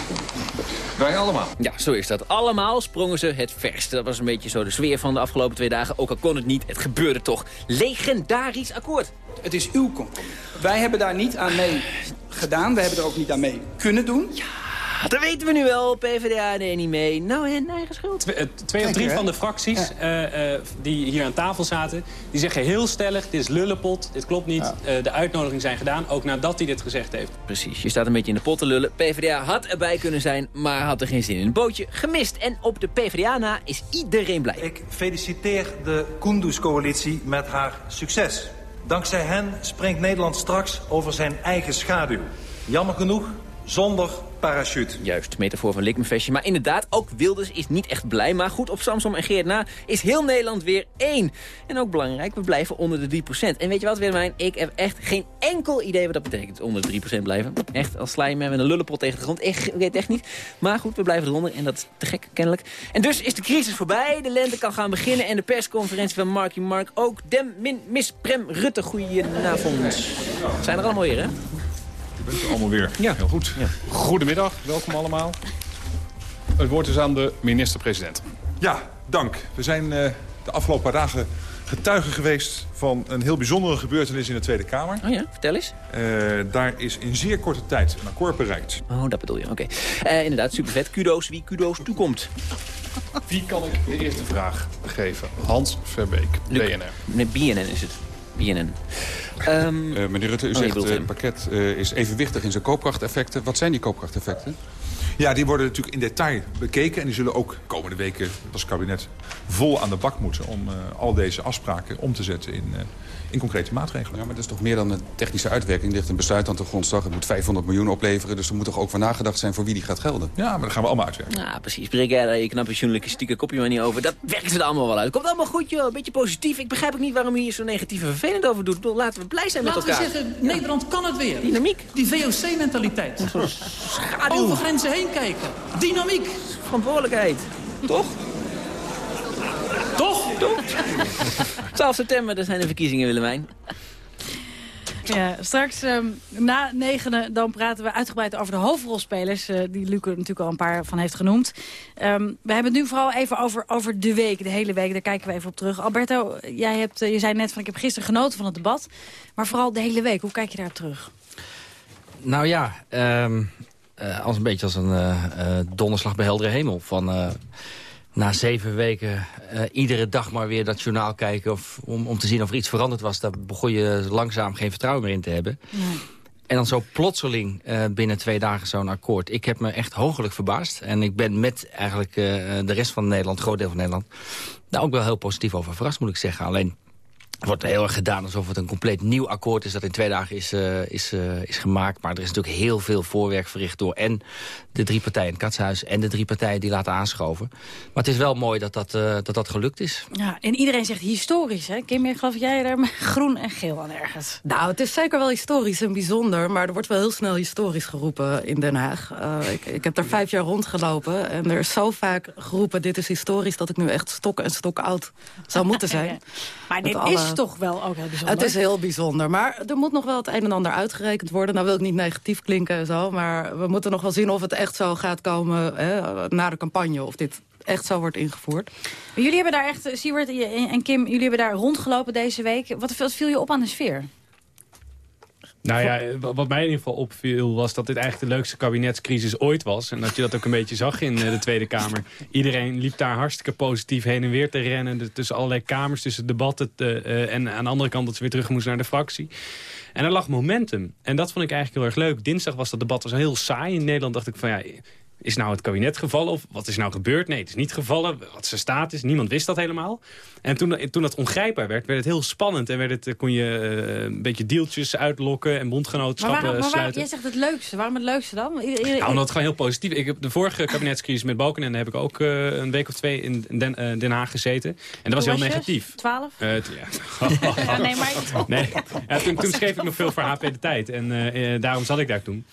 Wij allemaal. Ja, zo is dat. Allemaal sprongen ze het verst. Dat was een beetje zo de sfeer van de afgelopen twee dagen. Ook al kon het niet, het gebeurde toch. Legendarisch akkoord. Het is uw compromis. Wij hebben daar niet aan mee gedaan. We hebben er ook niet aan mee kunnen doen. Ja. Dat weten we nu wel. PvdA nee niet mee. Nou en eigen schuld. Twee, twee of drie van de fracties ja. uh, uh, die hier aan tafel zaten... die zeggen heel stellig, dit is lullenpot, dit klopt niet. Ja. Uh, de uitnodigingen zijn gedaan, ook nadat hij dit gezegd heeft. Precies, je staat een beetje in de pot te lullen. PvdA had erbij kunnen zijn, maar had er geen zin in. Een bootje gemist. En op de PvdA na is iedereen blij. Ik feliciteer de Kunduz-coalitie met haar succes. Dankzij hen springt Nederland straks over zijn eigen schaduw. Jammer genoeg, zonder parachute. Juist, metafoor van Likmenvestje. Maar inderdaad, ook Wilders is niet echt blij. Maar goed, op Samsom en Geert na is heel Nederland weer één. En ook belangrijk, we blijven onder de 3%. En weet je wat, Willemijn? Ik heb echt geen enkel idee wat dat betekent, onder de 3% blijven. Echt, als me met een lullenpot tegen de grond. Ik weet echt niet. Maar goed, we blijven eronder en dat is te gek, kennelijk. En dus is de crisis voorbij, de lente kan gaan beginnen... en de persconferentie van Marky Mark ook. Dem, min, mis, prem, Rutte, goedenavond. Zijn er allemaal weer, hè? Bent er allemaal weer. Ja. Heel goed. Ja. Goedemiddag, welkom allemaal. Het woord is aan de minister-president. Ja, dank. We zijn uh, de afgelopen dagen getuige geweest van een heel bijzondere gebeurtenis in de Tweede Kamer. Oh ja, vertel eens. Uh, daar is in zeer korte tijd een akkoord bereikt. Oh, dat bedoel je, oké. Okay. Uh, inderdaad, super vet. Kudo's wie kudo's toekomt. Wie kan ik de eerste vraag geven? Hans Verbeek, BNR. Met BNN is het. BNN. Um, uh, meneer Rutte, u oh, zegt het uh, pakket uh, is evenwichtig in zijn koopkrachteffecten. Wat zijn die koopkrachteffecten? Ja, die worden natuurlijk in detail bekeken. En die zullen ook komende weken als kabinet vol aan de bak moeten... om al deze afspraken om te zetten in, in concrete maatregelen. Ja, maar dat is toch meer dan een technische uitwerking. Er ligt een besluit aan de grondslag. Het moet 500 miljoen opleveren. Dus er moet toch ook voor nagedacht zijn voor wie die gaat gelden? Ja, maar dat gaan we allemaal uitwerken. Ja, precies. Spreek jij daar je knappe journalistieke kopje maar niet over. Dat werkt er allemaal wel uit. Komt allemaal goed, joh. Een beetje positief. Ik begrijp ook niet waarom u hier zo negatief en vervelend over doet. Laten we blij zijn Laten met elkaar. Laten we zeggen, Nederland kan het weer. Dynamiek. Die VOC-mentaliteit. Over grenzen heen kijken. Dynamiek. Verantwoordelijkheid. Toch? Toch? Toch? 12 september, dat zijn de verkiezingen, Willemijn. Ja, straks um, na negenen dan praten we uitgebreid over de hoofdrolspelers... Uh, die Luc er natuurlijk al een paar van heeft genoemd. Um, we hebben het nu vooral even over, over de week, de hele week. Daar kijken we even op terug. Alberto, jij hebt, uh, je zei net van ik heb gisteren genoten van het debat. Maar vooral de hele week, hoe kijk je daar terug? Nou ja, um, eh, als een beetje als een eh, eh, donderslag bij heldere hemel. Van, eh, na zeven weken eh, iedere dag maar weer dat journaal kijken... Of, om, om te zien of er iets veranderd was. Daar begon je langzaam geen vertrouwen meer in te hebben. En dan zo plotseling eh, binnen twee dagen zo'n akkoord. Ik heb me echt hoogelijk verbaasd. En ik ben met eigenlijk eh, de rest van Nederland, groot deel van Nederland... daar ook wel heel positief over verrast, moet ik zeggen. Alleen wordt heel erg gedaan alsof het een compleet nieuw akkoord is... dat in twee dagen is, uh, is, uh, is gemaakt. Maar er is natuurlijk heel veel voorwerk verricht door... en de drie partijen in het Katshuis en de drie partijen die laten aanschoven. Maar het is wel mooi dat dat, uh, dat, dat gelukt is. Ja, en iedereen zegt historisch, hè? Kim, ik geloof jij daar met groen en geel aan ergens. Nou, het is zeker wel historisch en bijzonder... maar er wordt wel heel snel historisch geroepen in Den Haag. ik, ik heb daar vijf jaar rondgelopen en er is zo vaak geroepen... dit is historisch dat ik nu echt stok en stok oud zou moeten zijn. maar dit alle... is toch wel ook heel bijzonder. Het is heel bijzonder, maar er moet nog wel het een en ander uitgerekend worden. Nou wil ik niet negatief klinken en zo, maar we moeten nog wel zien of het echt zo gaat komen hè, na de campagne. Of dit echt zo wordt ingevoerd. Jullie hebben daar echt, Siewert en Kim, jullie hebben daar rondgelopen deze week. Wat viel je op aan de sfeer? Nou ja, wat mij in ieder geval opviel was dat dit eigenlijk de leukste kabinetscrisis ooit was. En dat je dat ook een beetje zag in de Tweede Kamer. Iedereen liep daar hartstikke positief heen en weer te rennen. Tussen allerlei kamers, tussen debatten. Uh, en aan de andere kant dat ze weer terug moesten naar de fractie. En er lag momentum. En dat vond ik eigenlijk heel erg leuk. Dinsdag was dat debat was heel saai. In Nederland dacht ik van ja, is nou het kabinet gevallen of wat is nou gebeurd? Nee, het is niet gevallen. Wat zijn staat is, niemand wist dat helemaal. En toen, toen dat ongrijpbaar werd, werd het heel spannend. En werd het, kon je uh, een beetje dealtjes uitlokken en bondgenootschappen maar waar, maar sluiten. Jij zegt het leukste. Waarom het leukste dan? Nou, omdat het gewoon heel positief Ik heb de vorige kabinetscrisis met Balken heb ik ook uh, een week of twee in Den, uh, Den Haag gezeten. En dat was heel was negatief. Twaalf? ja, nee, maar... nee. Ja, toen, toen schreef ik nog veel voor HP De Tijd. En daarom zat ik daar toen.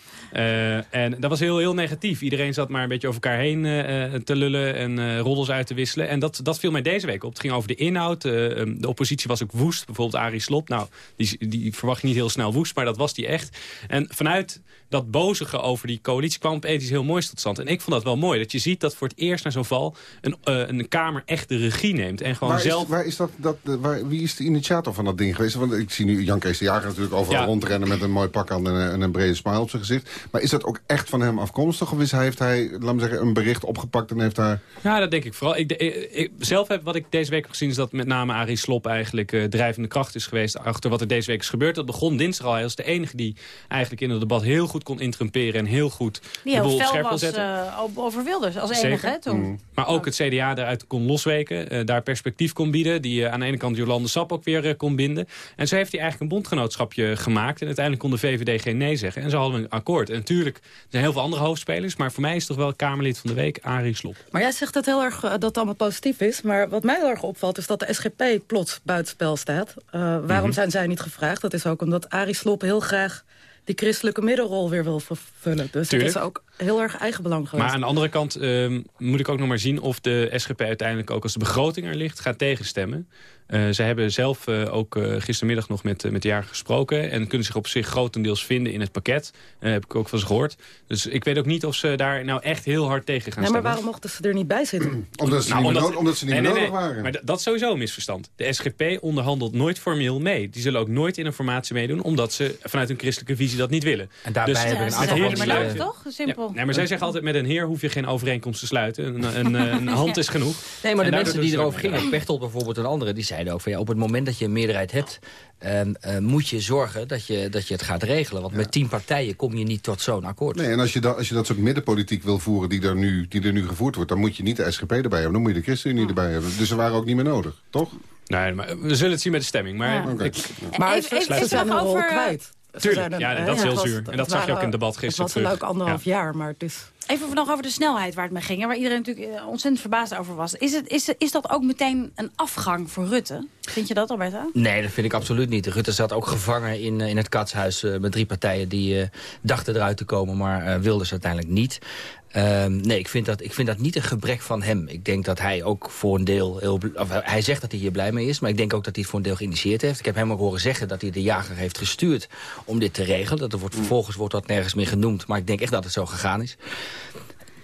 En dat was heel, heel negatief. Iedereen zat maar een beetje over elkaar heen uh, te lullen en uh, roddels uit te wisselen. En dat, dat viel mij deze week op. Het ging over de inhoud. Uh, de oppositie was ook woest. Bijvoorbeeld Arie Slop. Nou, die, die verwacht je niet heel snel woest, maar dat was die echt. En vanuit dat bozige over die coalitie kwam opeens iets heel moois tot stand. En ik vond dat wel mooi. Dat je ziet dat voor het eerst na zo'n val een, een Kamer echt de regie neemt. En gewoon waar zelf... Is, waar is dat, dat, waar, wie is de initiator van dat ding geweest? Want ik zie nu Jan Kees de Jager natuurlijk overal ja. rondrennen... met een mooi pak aan en, en een brede smile op zijn gezicht. Maar is dat ook echt van hem afkomstig? Of is, heeft hij, laat me zeggen, een bericht opgepakt en heeft daar... Ja, dat denk ik vooral. Ik, ik, ik, zelf heb wat ik deze week heb gezien... is dat met name Arie Slop eigenlijk uh, drijvende kracht is geweest... achter wat er deze week is gebeurd. Dat begon dinsdag al. Hij was de enige die eigenlijk in het debat heel goed kon interrumperen... en heel goed die de boel op scherp was, kon zetten. Uh, over Wilders als enige, hè, toen. Mm. Maar ook het CDA eruit kon losweken. Uh, daar perspectief kon bieden. Die uh, aan de ene kant Jolande Sap ook weer kon binden. En zo heeft hij eigenlijk een bondgenootschapje gemaakt. En uiteindelijk kon de VVD geen nee zeggen. En zo hadden we een akkoord. En natuurlijk, er zijn heel veel andere hoofdspelers. Maar voor mij is toch wel Kamerlid van de Week Arie Slop. Maar jij zegt dat heel erg dat het allemaal positief is. Maar wat mij heel erg opvalt is dat de SGP plots buitenspel staat. Uh, waarom mm -hmm. zijn zij niet gevraagd? Dat is ook omdat Arie Slop heel graag die christelijke middenrol weer wil vervullen. Dus Tuurlijk. dat is ook heel erg eigenbelang geweest. Maar aan de andere kant uh, moet ik ook nog maar zien... of de SGP uiteindelijk ook als de begroting er ligt gaat tegenstemmen. Uh, ze hebben zelf uh, ook uh, gistermiddag nog met, met de jager gesproken... en kunnen zich op zich grotendeels vinden in het pakket. heb ik ook van ze gehoord. Dus ik weet ook niet of ze daar nou echt heel hard tegen gaan ja, stemmen. Maar waarom mochten ze er niet bij zitten? omdat ze nou, niet, omdat, ze niet nee, meer nee, nodig nee. waren. Maar dat is sowieso een misverstand. De SGP onderhandelt nooit formeel mee. Die zullen ook nooit in een formatie meedoen... omdat ze vanuit hun christelijke visie dat niet willen. En daarbij dus, hebben we een aantal die... Maar toch? Simpel. Ja, nee, maar zij zeggen altijd met een heer hoef je geen overeenkomst te sluiten. Een, een, een hand is genoeg. Nee, maar de En mensen die erover gingen, Pechtold bijvoorbeeld en anderen... die zeiden ook van ja, op het moment dat je een meerderheid hebt... Um, uh, moet je zorgen dat je, dat je het gaat regelen. Want met tien partijen kom je niet tot zo'n akkoord. Nee, en als je, da, als je dat soort middenpolitiek wil voeren die er, nu, die er nu gevoerd wordt... dan moet je niet de SGP erbij hebben, dan moet je de ChristenUnie erbij hebben. Dus ze waren ook niet meer nodig, toch? Nee, maar we zullen het zien met de stemming. Maar, ja. okay. ik, maar even, even, een rol kwijt. Tuurlijk, een, ja, dat is heel zuur. En dat zag je ook in het debat gisteren Het was een leuk anderhalf ja. jaar, maar het is... Even nog over de snelheid waar het mee ging. Waar iedereen natuurlijk ontzettend verbaasd over was. Is, het, is, is dat ook meteen een afgang voor Rutte? Vind je dat, Alberta? Nee, dat vind ik absoluut niet. Rutte zat ook gevangen in, in het katshuis uh, met drie partijen... die uh, dachten eruit te komen, maar uh, wilden ze uiteindelijk niet. Um, nee, ik vind, dat, ik vind dat niet een gebrek van hem. Ik denk dat hij ook voor een deel... Heel, of hij zegt dat hij hier blij mee is, maar ik denk ook dat hij het voor een deel geïnitieerd heeft. Ik heb hem ook horen zeggen dat hij de jager heeft gestuurd om dit te regelen. Dat er wordt, vervolgens wordt dat nergens meer genoemd, maar ik denk echt dat het zo gegaan is.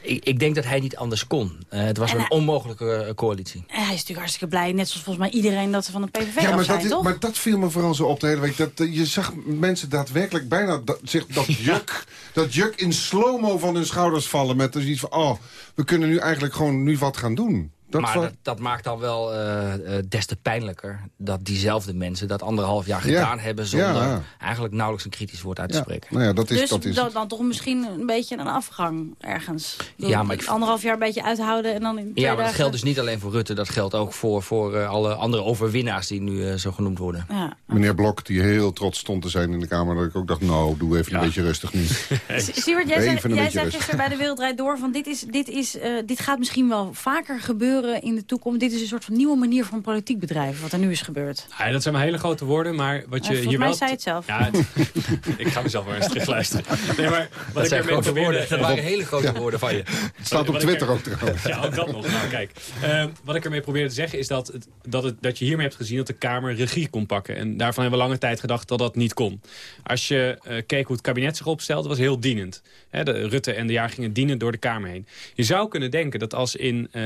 Ik, ik denk dat hij niet anders kon. Eh, het was En een hij- onmogelijke eh, coalitie. En hij is natuurlijk hartstikke blij, net zoals volgens mij iedereen dat ze van de PVV Ja, maar zijn, dat, is, toch? maar dat viel me vooral zo op de hele week. Dat, eh, je zag mensen daadwerkelijk bijna dat, zich, dat, juk, dat juk in slow-mo van hun schouders vallen. Met dus iets van, oh, we kunnen nu eigenlijk gewoon nu wat gaan doen. Dat maar dat, dat maakt dan wel eh, eh, des te pijnlijker... dat diezelfde mensen dat anderhalf jaar Ja. gedaan hebben... zonder Ja. eigenlijk nauwelijks een kritisch woord uit te Ja. spreken. Nou ja, dat is, dus dat is dan, dan toch misschien een beetje een afgang ergens. Ja, maar ik- Anderhalf jaar een beetje uithouden en dan in twee Ja, maar dat dagen- geldt dus niet alleen voor Rutte. Dat geldt ook voor, voor eh, alle andere overwinnaars die nu eh, zo genoemd worden. Ja. Meneer Blok, die heel trots stond te zijn in de Kamer... dat ik ook dacht, nou, doe even een beetje rustig nu. Siewert, jij, zei, jij zei gisteren bij de Wereldrijd Door... van dit, is, dit, is, eh, dit gaat misschien wel vaker gebeuren in de toekomst. Dit is een soort van nieuwe manier van politiek bedrijven... wat er nu is gebeurd. Ja, dat zijn maar hele grote woorden, maar wat je hier mij wel... zei het zelf. Ja, het- ik ga mezelf wel eens terugluisteren. Nee, maar wat Dat ik zijn ermee grote probeerde- woorden. Dat waren hele grote Ja. woorden van je. Het staat op Twitter er- ook trouwens. Ja, ook dat nog. Nou, kijk. Eh, wat ik ermee probeerde te zeggen is dat, het, dat, het, dat je hiermee hebt gezien dat de Kamer regie kon pakken. En daarvan hebben we lange tijd gedacht dat dat niet kon. Als je eh, keek hoe het kabinet zich opstelde, was heel dienend. Hè, de, Rutte en de jaar gingen dienend door de Kamer heen. Je zou kunnen denken dat als in eh,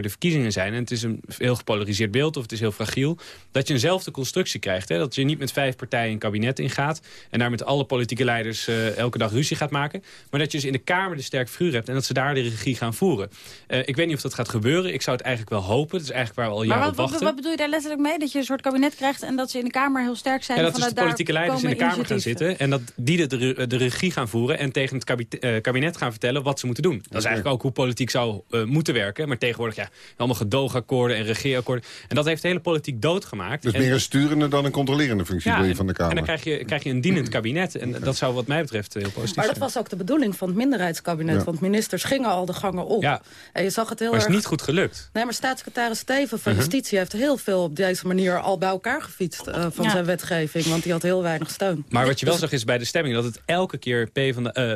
de verkiezingen zijn... en het is een heel gepolariseerd beeld of het is heel fragiel... dat je eenzelfde constructie krijgt. Hè? Dat je niet met vijf partijen een kabinet ingaat... en daar met alle politieke leiders eh, elke dag ruzie gaat maken... maar dat je dus in de Kamer de sterk vuur hebt... en dat ze daar de regie gaan voeren. Eh, ik weet niet of dat gaat gebeuren. Ik zou het eigenlijk wel hopen. Dat is eigenlijk waar we al Maar jaren wat, op wachten. wat bedoel je daar letterlijk mee? Dat je een soort kabinet krijgt en dat ze in de Kamer heel sterk zijn? Ja, dat dus de politieke leiders in de Kamer gaan zitten... en dat die de, de, de regie gaan voeren... en tegen het kabinet, eh, kabinet gaan vertellen wat ze moeten doen. Dat is eigenlijk ook hoe politiek zou moeten werken. Maar tegenwoordig, ja, allemaal gedoogakkoorden en regeerakkoorden. En dat heeft de hele politiek doodgemaakt. Dus En- meer een sturende dan een controlerende functie ja, wil je en, van de Kamer. en dan krijg je, krijg je een dienend kabinet. En dat zou wat mij betreft heel positief Maar dat zijn. was ook de bedoeling van het minderheidskabinet. Ja. Want ministers gingen al de gangen op. Ja. En je zag het heel Maar het erg... is niet goed gelukt. Nee, maar staatssecretaris Steven van Mhm. Justitie heeft heel veel op deze manier al bij elkaar gefietst eh, van Ja. zijn wetgeving. Want die had heel weinig steun. Maar wat je wel Dus- zag is bij de stemming dat het elke keer P van de, eh,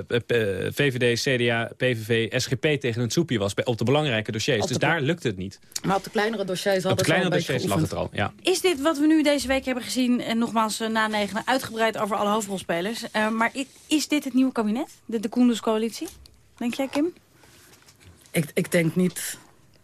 eh, VVD, CDA, PVV, SGP tegen het soepje was bij, op de belangrijke dossiers. Op Dus de- daar lukte het niet. Maar op de kleinere dossiers hadden Op de ze al kleine een beetje dossiers lag het er al. Ja. Is dit wat we nu deze week hebben gezien, en nogmaals eh, na negen, uitgebreid over alle hoofdrolspelers. eh, maar is dit het nieuwe kabinet? De, de Koenders-coalitie? Denk jij, Kim? Ik, ik denk niet...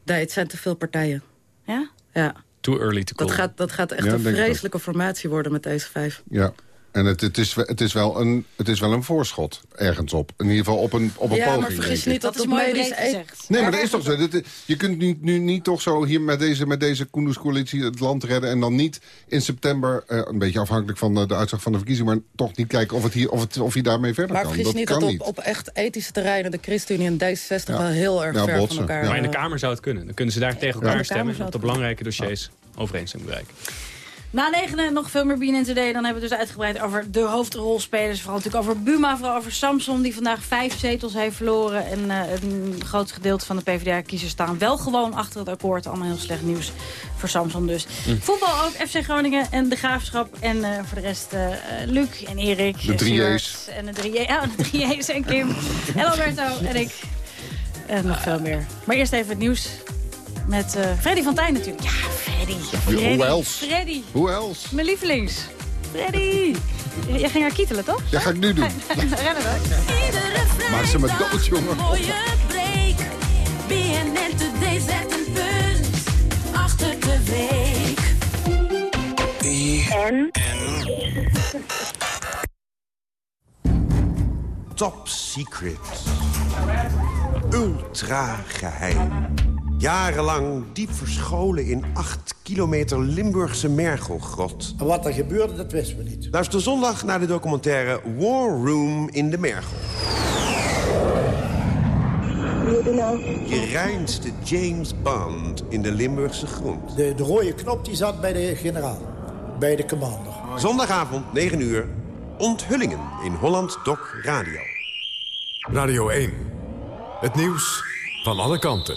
Nee, het zijn te veel partijen. Ja? Ja. Too early to call. Dat gaat, dat gaat echt Ja, een vreselijke formatie worden met deze vijf. Ja. En het, het, is, het, is wel een, het is wel een voorschot ergens op. In ieder geval op een, op een ja, poging, maar vergis niet dat, Dat is het mooi breed gezegd. Nee, maar dat is toch zo. Dit- Je kunt nu, nu niet toch zo hier met deze, met deze Koenderscoalitie het land redden... en dan niet in september, eh, een beetje afhankelijk van de, de uitslag van de verkiezing... maar toch niet kijken of, het hier, of, het, of je daarmee verder Maar kan. vergis dat je niet kan dat niet. op, op echt ethische terreinen... de ChristenUnie en D66 Ja. wel heel erg Ja, ver botsen, van elkaar... ja. Maar in de Kamer zou het kunnen. Dan kunnen ze daar tegen elkaar stemmen... op het de belangrijke dossiers overeenstemming bereiken. Na negenen nog veel meer BNN Today. Dan hebben we het dus uitgebreid over de hoofdrolspelers. Vooral natuurlijk over Buma, vooral over Samson... die vandaag vijf zetels heeft verloren. En eh een groot gedeelte van de PvdA-kiezers staan wel gewoon achter het akkoord. Allemaal heel slecht nieuws voor Samson dus. Hm. Voetbal ook, FC Groningen en de Graafschap. En eh, voor de rest eh, eh, Luc en Erik. De en drie Siewert J's. En de drie, ja, drie en Kim. en Alberto en ik. En nog veel meer. Maar eerst even het nieuws. Met eh, Freddy van Tijn natuurlijk. Ja, Freddy. Freddy. Hoe else? Freddy. Hoe else? Mijn lievelings. Freddy. Jij ging haar kietelen, toch? Ja, ga ik nu doen. Rennen hoor. Maak ze me dood, jongen. Mooie break. BNN Today zet een punt achter de week. En? Top secret. Ultra geheim. Jarenlang diep verscholen in 8 kilometer Limburgse mergelgrot. Wat er gebeurde, dat wisten we niet. Luister zondag naar de documentaire War Room in de Mergel. Je reinste James Bond in de Limburgse grond. De, de rode knop die zat bij de generaal. Bij de commander. Zondagavond, 9 uur. Onthullingen in Holland Doc Radio. Radio 1. Het nieuws van alle kanten.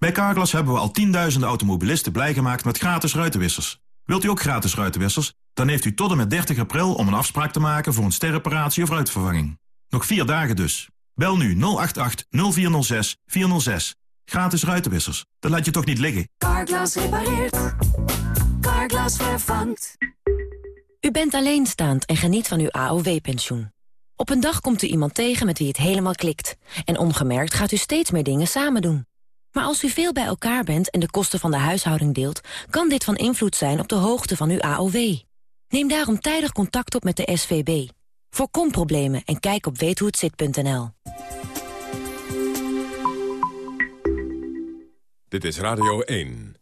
Bij Carglass hebben we al tienduizenden automobilisten blij gemaakt met gratis ruitenwissers. Wilt u ook gratis ruitenwissers? Dan heeft u tot en met 30 april om een afspraak te maken voor een sterreparatie of ruitvervanging. Nog vier dagen dus. Bel nu 088 0406 406. Gratis ruitenwissers. Dat laat je toch niet liggen? Carglass repareert. Carglass vervangt. U bent alleenstaand en geniet van uw AOW-pensioen. Op een dag komt u iemand tegen met wie het helemaal klikt. En ongemerkt gaat u steeds meer dingen samen doen. Maar als u veel bij elkaar bent en de kosten van de huishouding deelt... kan dit van invloed zijn op de hoogte van uw AOW. Neem daarom tijdig contact op met de SVB. Voorkom problemen en kijk op weethohetzit.nl. Dit is Radio 1.